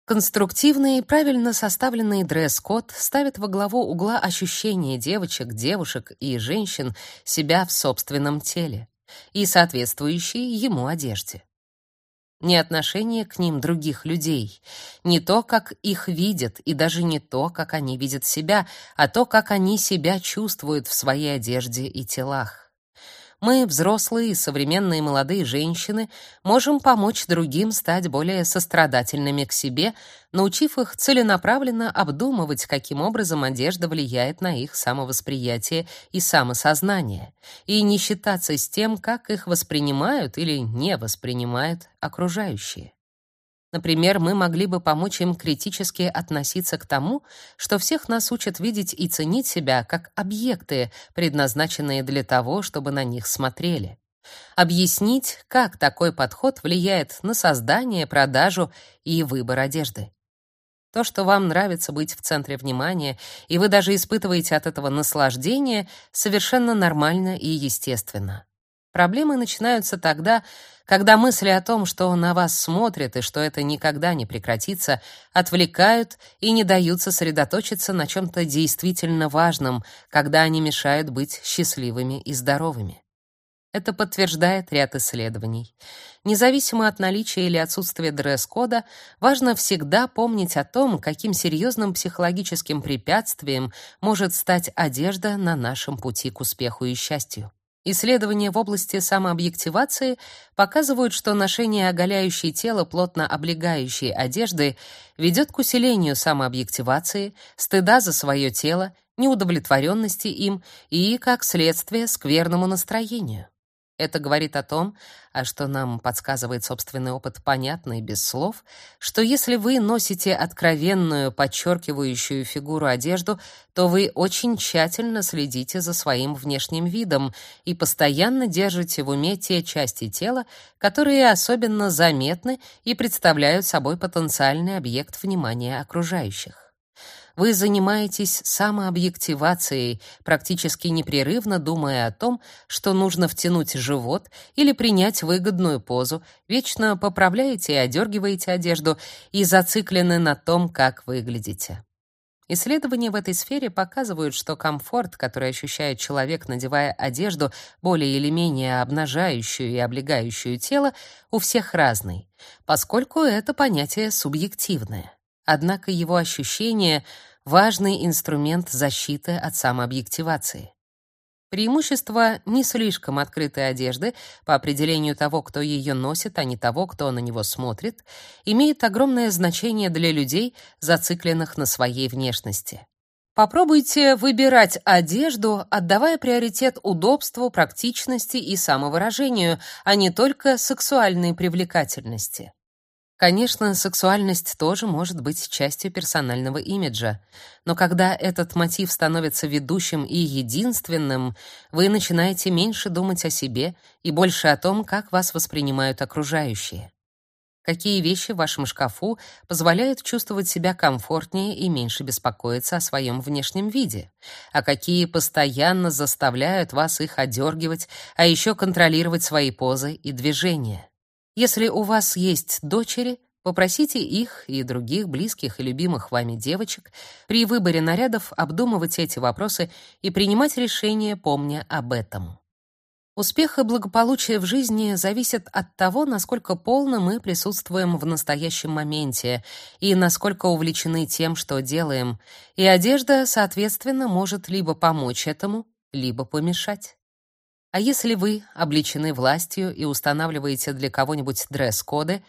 Конструктивный и правильно составленный дресс-код ставит во главу угла ощущение девочек, девушек и женщин себя в собственном теле и соответствующей ему одежде. Не отношение к ним других людей, не то, как их видят, и даже не то, как они видят себя, а то, как они себя чувствуют в своей одежде и телах. Мы, взрослые и современные молодые женщины, можем помочь другим стать более сострадательными к себе, научив их целенаправленно обдумывать, каким образом одежда влияет на их самовосприятие и самосознание, и не считаться с тем, как их воспринимают или не воспринимают окружающие. Например, мы могли бы помочь им критически относиться к тому, что всех нас учат видеть и ценить себя как объекты, предназначенные для того, чтобы на них смотрели. Объяснить, как такой подход влияет на создание, продажу и выбор одежды. То, что вам нравится быть в центре внимания, и вы даже испытываете от этого наслаждение, совершенно нормально и естественно. Проблемы начинаются тогда, когда мысли о том, что на вас смотрят и что это никогда не прекратится, отвлекают и не дают сосредоточиться на чем то действительно важном, когда они мешают быть счастливыми и здоровыми. Это подтверждает ряд исследований. Независимо от наличия или отсутствия дресс-кода, важно всегда помнить о том, каким серьезным психологическим препятствием может стать одежда на нашем пути к успеху и счастью. Исследования в области самообъективации показывают, что ношение оголяющей тело плотно облегающей одежды ведет к усилению самообъективации, стыда за свое тело, неудовлетворенности им и, как следствие, скверному настроению. Это говорит о том, а что нам подсказывает собственный опыт понятно и без слов, что если вы носите откровенную, подчеркивающую фигуру одежду, то вы очень тщательно следите за своим внешним видом и постоянно держите в уме те части тела, которые особенно заметны и представляют собой потенциальный объект внимания окружающих. Вы занимаетесь самообъективацией, практически непрерывно думая о том, что нужно втянуть живот или принять выгодную позу, вечно поправляете и одергиваете одежду и зациклены на том, как выглядите. Исследования в этой сфере показывают, что комфорт, который ощущает человек, надевая одежду, более или менее обнажающую и облегающую тело, у всех разный, поскольку это понятие субъективное. Однако его ощущение — важный инструмент защиты от самообъективации. Преимущество не слишком открытой одежды по определению того, кто ее носит, а не того, кто на него смотрит, имеет огромное значение для людей, зацикленных на своей внешности. Попробуйте выбирать одежду, отдавая приоритет удобству, практичности и самовыражению, а не только сексуальной привлекательности. Конечно, сексуальность тоже может быть частью персонального имиджа, но когда этот мотив становится ведущим и единственным, вы начинаете меньше думать о себе и больше о том, как вас воспринимают окружающие. Какие вещи в вашем шкафу позволяют чувствовать себя комфортнее и меньше беспокоиться о своем внешнем виде, а какие постоянно заставляют вас их одергивать, а еще контролировать свои позы и движения. Если у вас есть дочери, попросите их и других близких и любимых вами девочек при выборе нарядов обдумывать эти вопросы и принимать решения, помня об этом. Успех и благополучие в жизни зависят от того, насколько полно мы присутствуем в настоящем моменте и насколько увлечены тем, что делаем, и одежда, соответственно, может либо помочь этому, либо помешать. А если вы обличены властью и устанавливаете для кого-нибудь дресс-коды,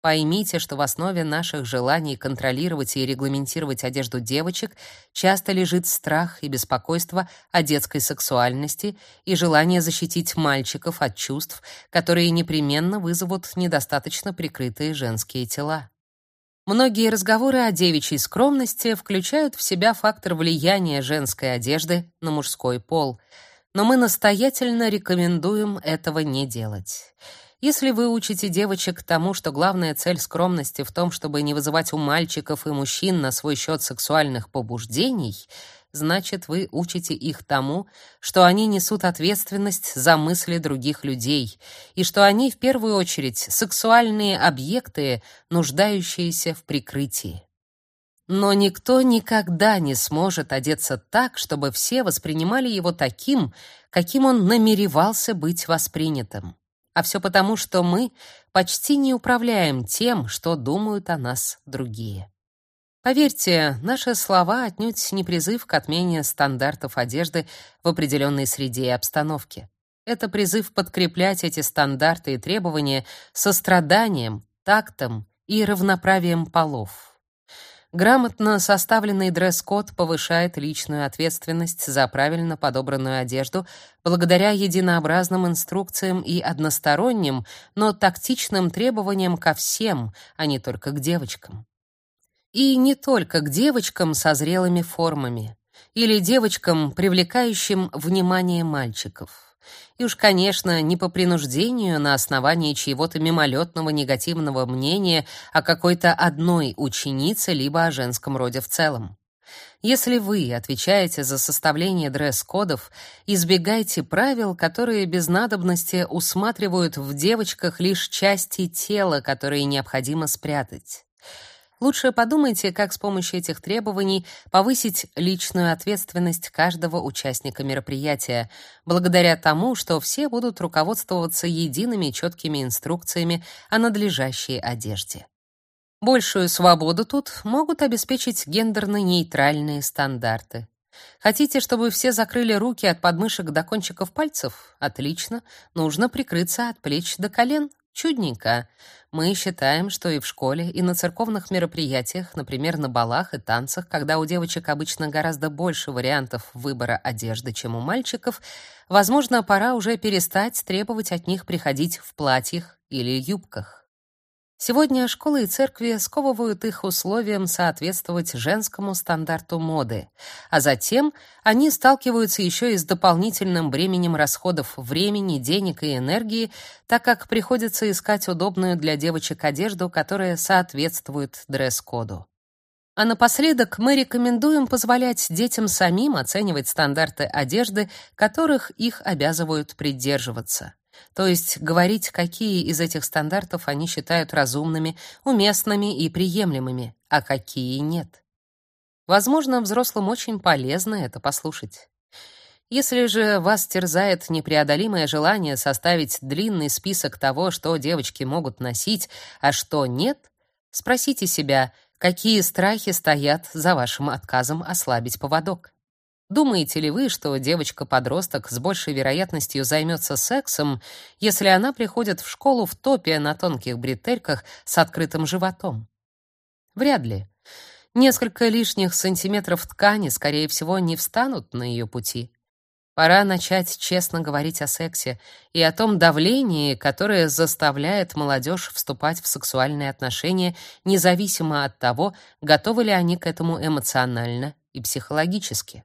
поймите, что в основе наших желаний контролировать и регламентировать одежду девочек часто лежит страх и беспокойство о детской сексуальности и желание защитить мальчиков от чувств, которые непременно вызовут недостаточно прикрытые женские тела. Многие разговоры о девичьей скромности включают в себя фактор влияния женской одежды на мужской пол — но мы настоятельно рекомендуем этого не делать. Если вы учите девочек тому, что главная цель скромности в том, чтобы не вызывать у мальчиков и мужчин на свой счет сексуальных побуждений, значит, вы учите их тому, что они несут ответственность за мысли других людей, и что они в первую очередь сексуальные объекты, нуждающиеся в прикрытии. Но никто никогда не сможет одеться так, чтобы все воспринимали его таким, каким он намеревался быть воспринятым. А все потому, что мы почти не управляем тем, что думают о нас другие. Поверьте, наши слова отнюдь не призыв к отмене стандартов одежды в определенной среде и обстановке. это призыв подкреплять эти стандарты и требования состраданием, тактом и равноправием полов. Грамотно составленный дресс-код повышает личную ответственность за правильно подобранную одежду благодаря единообразным инструкциям и односторонним, но тактичным требованиям ко всем, а не только к девочкам. И не только к девочкам со зрелыми формами или девочкам, привлекающим внимание мальчиков. И уж, конечно, не по принуждению на основании чьего-то мимолетного негативного мнения о какой-то одной ученице либо о женском роде в целом. Если вы отвечаете за составление дресс-кодов, избегайте правил, которые без надобности усматривают в девочках лишь части тела, которые необходимо спрятать. Лучше подумайте, как с помощью этих требований повысить личную ответственность каждого участника мероприятия, благодаря тому, что все будут руководствоваться едиными четкими инструкциями о надлежащей одежде. Большую свободу тут могут обеспечить гендерно-нейтральные стандарты. Хотите, чтобы все закрыли руки от подмышек до кончиков пальцев? Отлично. Нужно прикрыться от плеч до колен. Чудненько. Мы считаем, что и в школе, и на церковных мероприятиях, например, на балах и танцах, когда у девочек обычно гораздо больше вариантов выбора одежды, чем у мальчиков, возможно, пора уже перестать требовать от них приходить в платьях или юбках. Сегодня школы и церкви сковывают их условиям соответствовать женскому стандарту моды, а затем они сталкиваются еще и с дополнительным бременем расходов времени, денег и энергии, так как приходится искать удобную для девочек одежду, которая соответствует дресс-коду. А напоследок мы рекомендуем позволять детям самим оценивать стандарты одежды, которых их обязывают придерживаться. То есть говорить, какие из этих стандартов они считают разумными, уместными и приемлемыми, а какие нет. Возможно, взрослым очень полезно это послушать. Если же вас терзает непреодолимое желание составить длинный список того, что девочки могут носить, а что нет, спросите себя, какие страхи стоят за вашим отказом ослабить поводок. Думаете ли вы, что девочка-подросток с большей вероятностью займется сексом, если она приходит в школу в топе на тонких бретельках с открытым животом? Вряд ли. Несколько лишних сантиметров ткани, скорее всего, не встанут на ее пути. Пора начать честно говорить о сексе и о том давлении, которое заставляет молодежь вступать в сексуальные отношения, независимо от того, готовы ли они к этому эмоционально и психологически.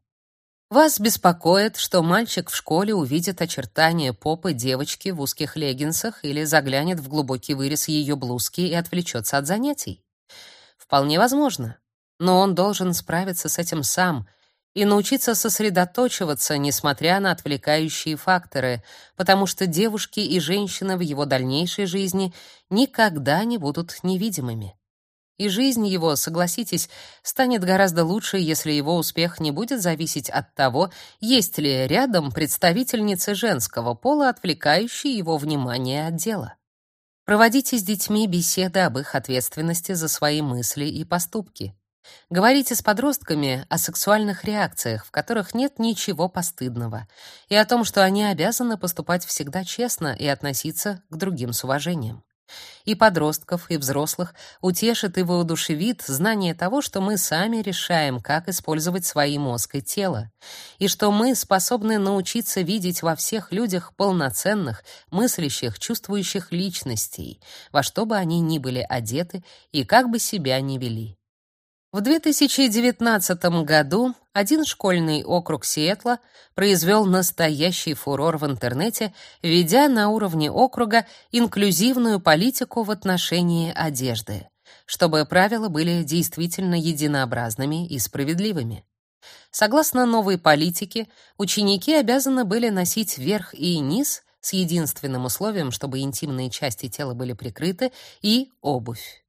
Вас беспокоит, что мальчик в школе увидит очертания попы девочки в узких леггинсах или заглянет в глубокий вырез ее блузки и отвлечется от занятий. Вполне возможно, но он должен справиться с этим сам и научиться сосредоточиваться, несмотря на отвлекающие факторы, потому что девушки и женщины в его дальнейшей жизни никогда не будут невидимыми. И жизнь его, согласитесь, станет гораздо лучше, если его успех не будет зависеть от того, есть ли рядом представительницы женского пола, отвлекающие его внимание от дела. Проводите с детьми беседы об их ответственности за свои мысли и поступки. Говорите с подростками о сексуальных реакциях, в которых нет ничего постыдного, и о том, что они обязаны поступать всегда честно и относиться к другим с уважением. И подростков, и взрослых утешит и воодушевит знание того, что мы сами решаем, как использовать свои мозг и тело, и что мы способны научиться видеть во всех людях полноценных, мыслящих, чувствующих личностей, во что бы они ни были одеты и как бы себя ни вели. В 2019 году один школьный округ Сиэтла произвел настоящий фурор в интернете, ведя на уровне округа инклюзивную политику в отношении одежды, чтобы правила были действительно единообразными и справедливыми. Согласно новой политике, ученики обязаны были носить верх и низ с единственным условием, чтобы интимные части тела были прикрыты, и обувь.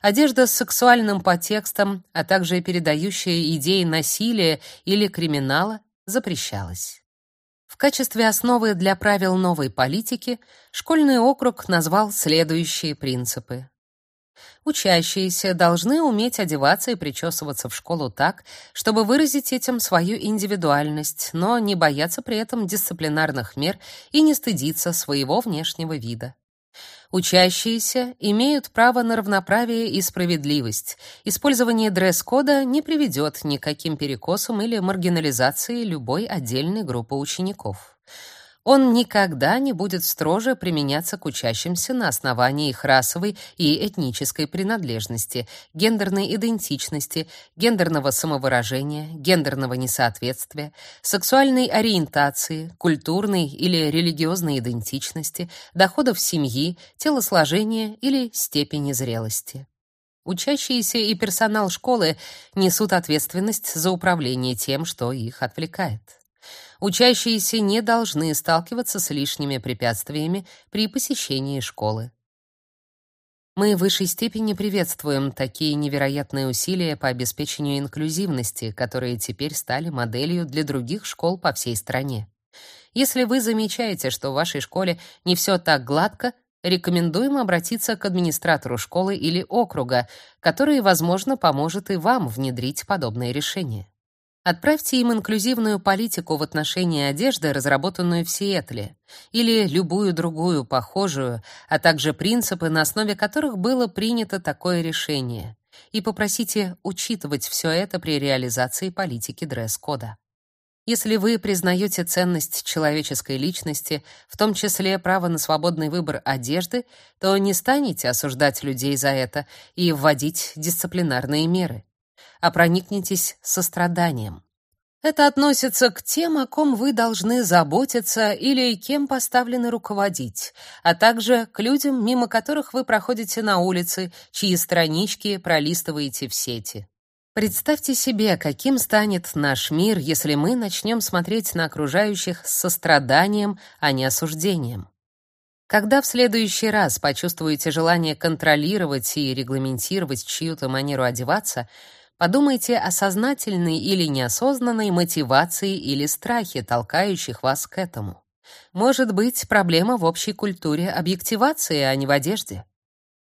Одежда с сексуальным подтекстом, а также передающая идеи насилия или криминала, запрещалась. В качестве основы для правил новой политики школьный округ назвал следующие принципы. Учащиеся должны уметь одеваться и причесываться в школу так, чтобы выразить этим свою индивидуальность, но не бояться при этом дисциплинарных мер и не стыдиться своего внешнего вида. Учащиеся имеют право на равноправие и справедливость. Использование дресс-кода не приведет ни к каким перекосам или маргинализации любой отдельной группы учеников. Он никогда не будет строже применяться к учащимся на основании их расовой и этнической принадлежности, гендерной идентичности, гендерного самовыражения, гендерного несоответствия, сексуальной ориентации, культурной или религиозной идентичности, доходов семьи, телосложения или степени зрелости. Учащиеся и персонал школы несут ответственность за управление тем, что их отвлекает. Учащиеся не должны сталкиваться с лишними препятствиями при посещении школы. Мы в высшей степени приветствуем такие невероятные усилия по обеспечению инклюзивности, которые теперь стали моделью для других школ по всей стране. Если вы замечаете, что в вашей школе не все так гладко, рекомендуем обратиться к администратору школы или округа, который, возможно, поможет и вам внедрить подобные решения. Отправьте им инклюзивную политику в отношении одежды, разработанную в Сиэтле, или любую другую похожую, а также принципы, на основе которых было принято такое решение, и попросите учитывать все это при реализации политики дресс-кода. Если вы признаете ценность человеческой личности, в том числе право на свободный выбор одежды, то не станете осуждать людей за это и вводить дисциплинарные меры а проникнитесь состраданием. Это относится к тем, о ком вы должны заботиться или кем поставлены руководить, а также к людям, мимо которых вы проходите на улице, чьи странички пролистываете в сети. Представьте себе, каким станет наш мир, если мы начнем смотреть на окружающих с состраданием, а не осуждением. Когда в следующий раз почувствуете желание контролировать и регламентировать чью-то манеру одеваться, Подумайте о сознательной или неосознанной мотивации или страхе, толкающих вас к этому. Может быть, проблема в общей культуре объективации, а не в одежде.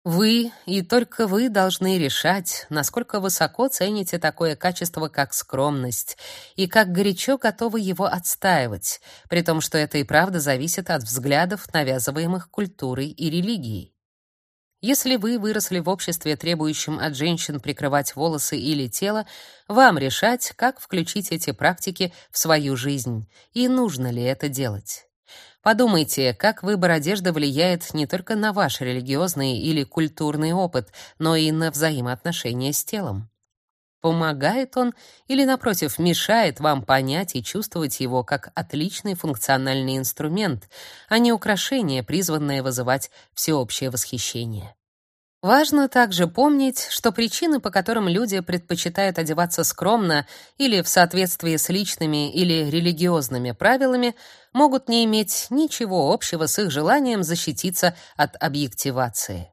Вы и только вы должны решать, насколько высоко цените такое качество, как скромность, и как горячо готовы его отстаивать, при том, что это и правда зависит от взглядов, навязываемых культурой и религией. Если вы выросли в обществе, требующем от женщин прикрывать волосы или тело, вам решать, как включить эти практики в свою жизнь и нужно ли это делать. Подумайте, как выбор одежды влияет не только на ваш религиозный или культурный опыт, но и на взаимоотношения с телом. Помогает он или, напротив, мешает вам понять и чувствовать его как отличный функциональный инструмент, а не украшение, призванное вызывать всеобщее восхищение. Важно также помнить, что причины, по которым люди предпочитают одеваться скромно или в соответствии с личными или религиозными правилами, могут не иметь ничего общего с их желанием защититься от объективации.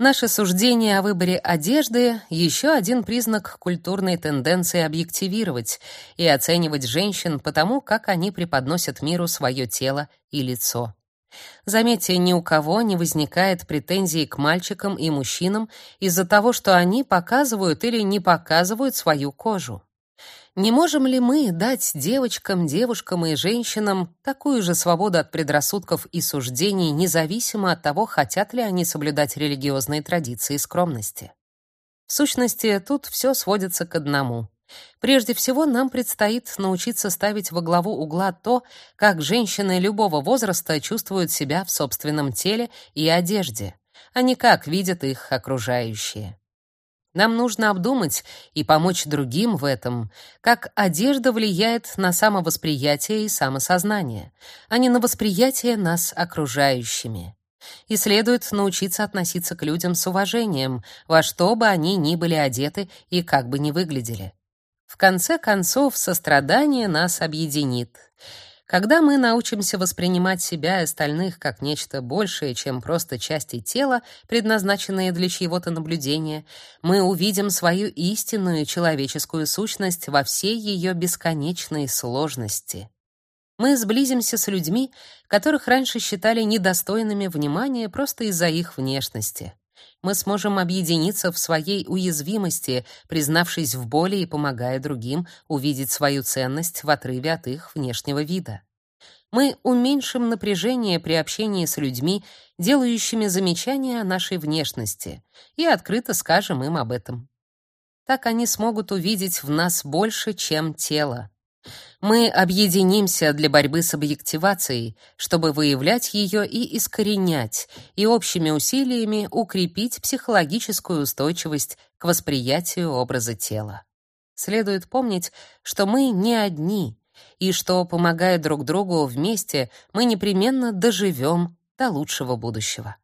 Наше суждение о выборе одежды — еще один признак культурной тенденции объективировать и оценивать женщин по тому, как они преподносят миру свое тело и лицо. Заметьте, ни у кого не возникает претензий к мальчикам и мужчинам из-за того, что они показывают или не показывают свою кожу. Не можем ли мы дать девочкам, девушкам и женщинам такую же свободу от предрассудков и суждений, независимо от того, хотят ли они соблюдать религиозные традиции скромности? В сущности, тут все сводится к одному. Прежде всего, нам предстоит научиться ставить во главу угла то, как женщины любого возраста чувствуют себя в собственном теле и одежде, а не как видят их окружающие. Нам нужно обдумать и помочь другим в этом, как одежда влияет на самовосприятие и самосознание, а не на восприятие нас окружающими. И следует научиться относиться к людям с уважением, во что бы они ни были одеты и как бы ни выглядели. В конце концов, сострадание нас объединит. Когда мы научимся воспринимать себя и остальных как нечто большее, чем просто части тела, предназначенные для чьего-то наблюдения, мы увидим свою истинную человеческую сущность во всей ее бесконечной сложности. Мы сблизимся с людьми, которых раньше считали недостойными внимания просто из-за их внешности. Мы сможем объединиться в своей уязвимости, признавшись в боли и помогая другим увидеть свою ценность в отрыве от их внешнего вида. Мы уменьшим напряжение при общении с людьми, делающими замечания о нашей внешности, и открыто скажем им об этом. Так они смогут увидеть в нас больше, чем тело. Мы объединимся для борьбы с объективацией, чтобы выявлять ее и искоренять, и общими усилиями укрепить психологическую устойчивость к восприятию образа тела. Следует помнить, что мы не одни, и что, помогая друг другу вместе, мы непременно доживем до лучшего будущего.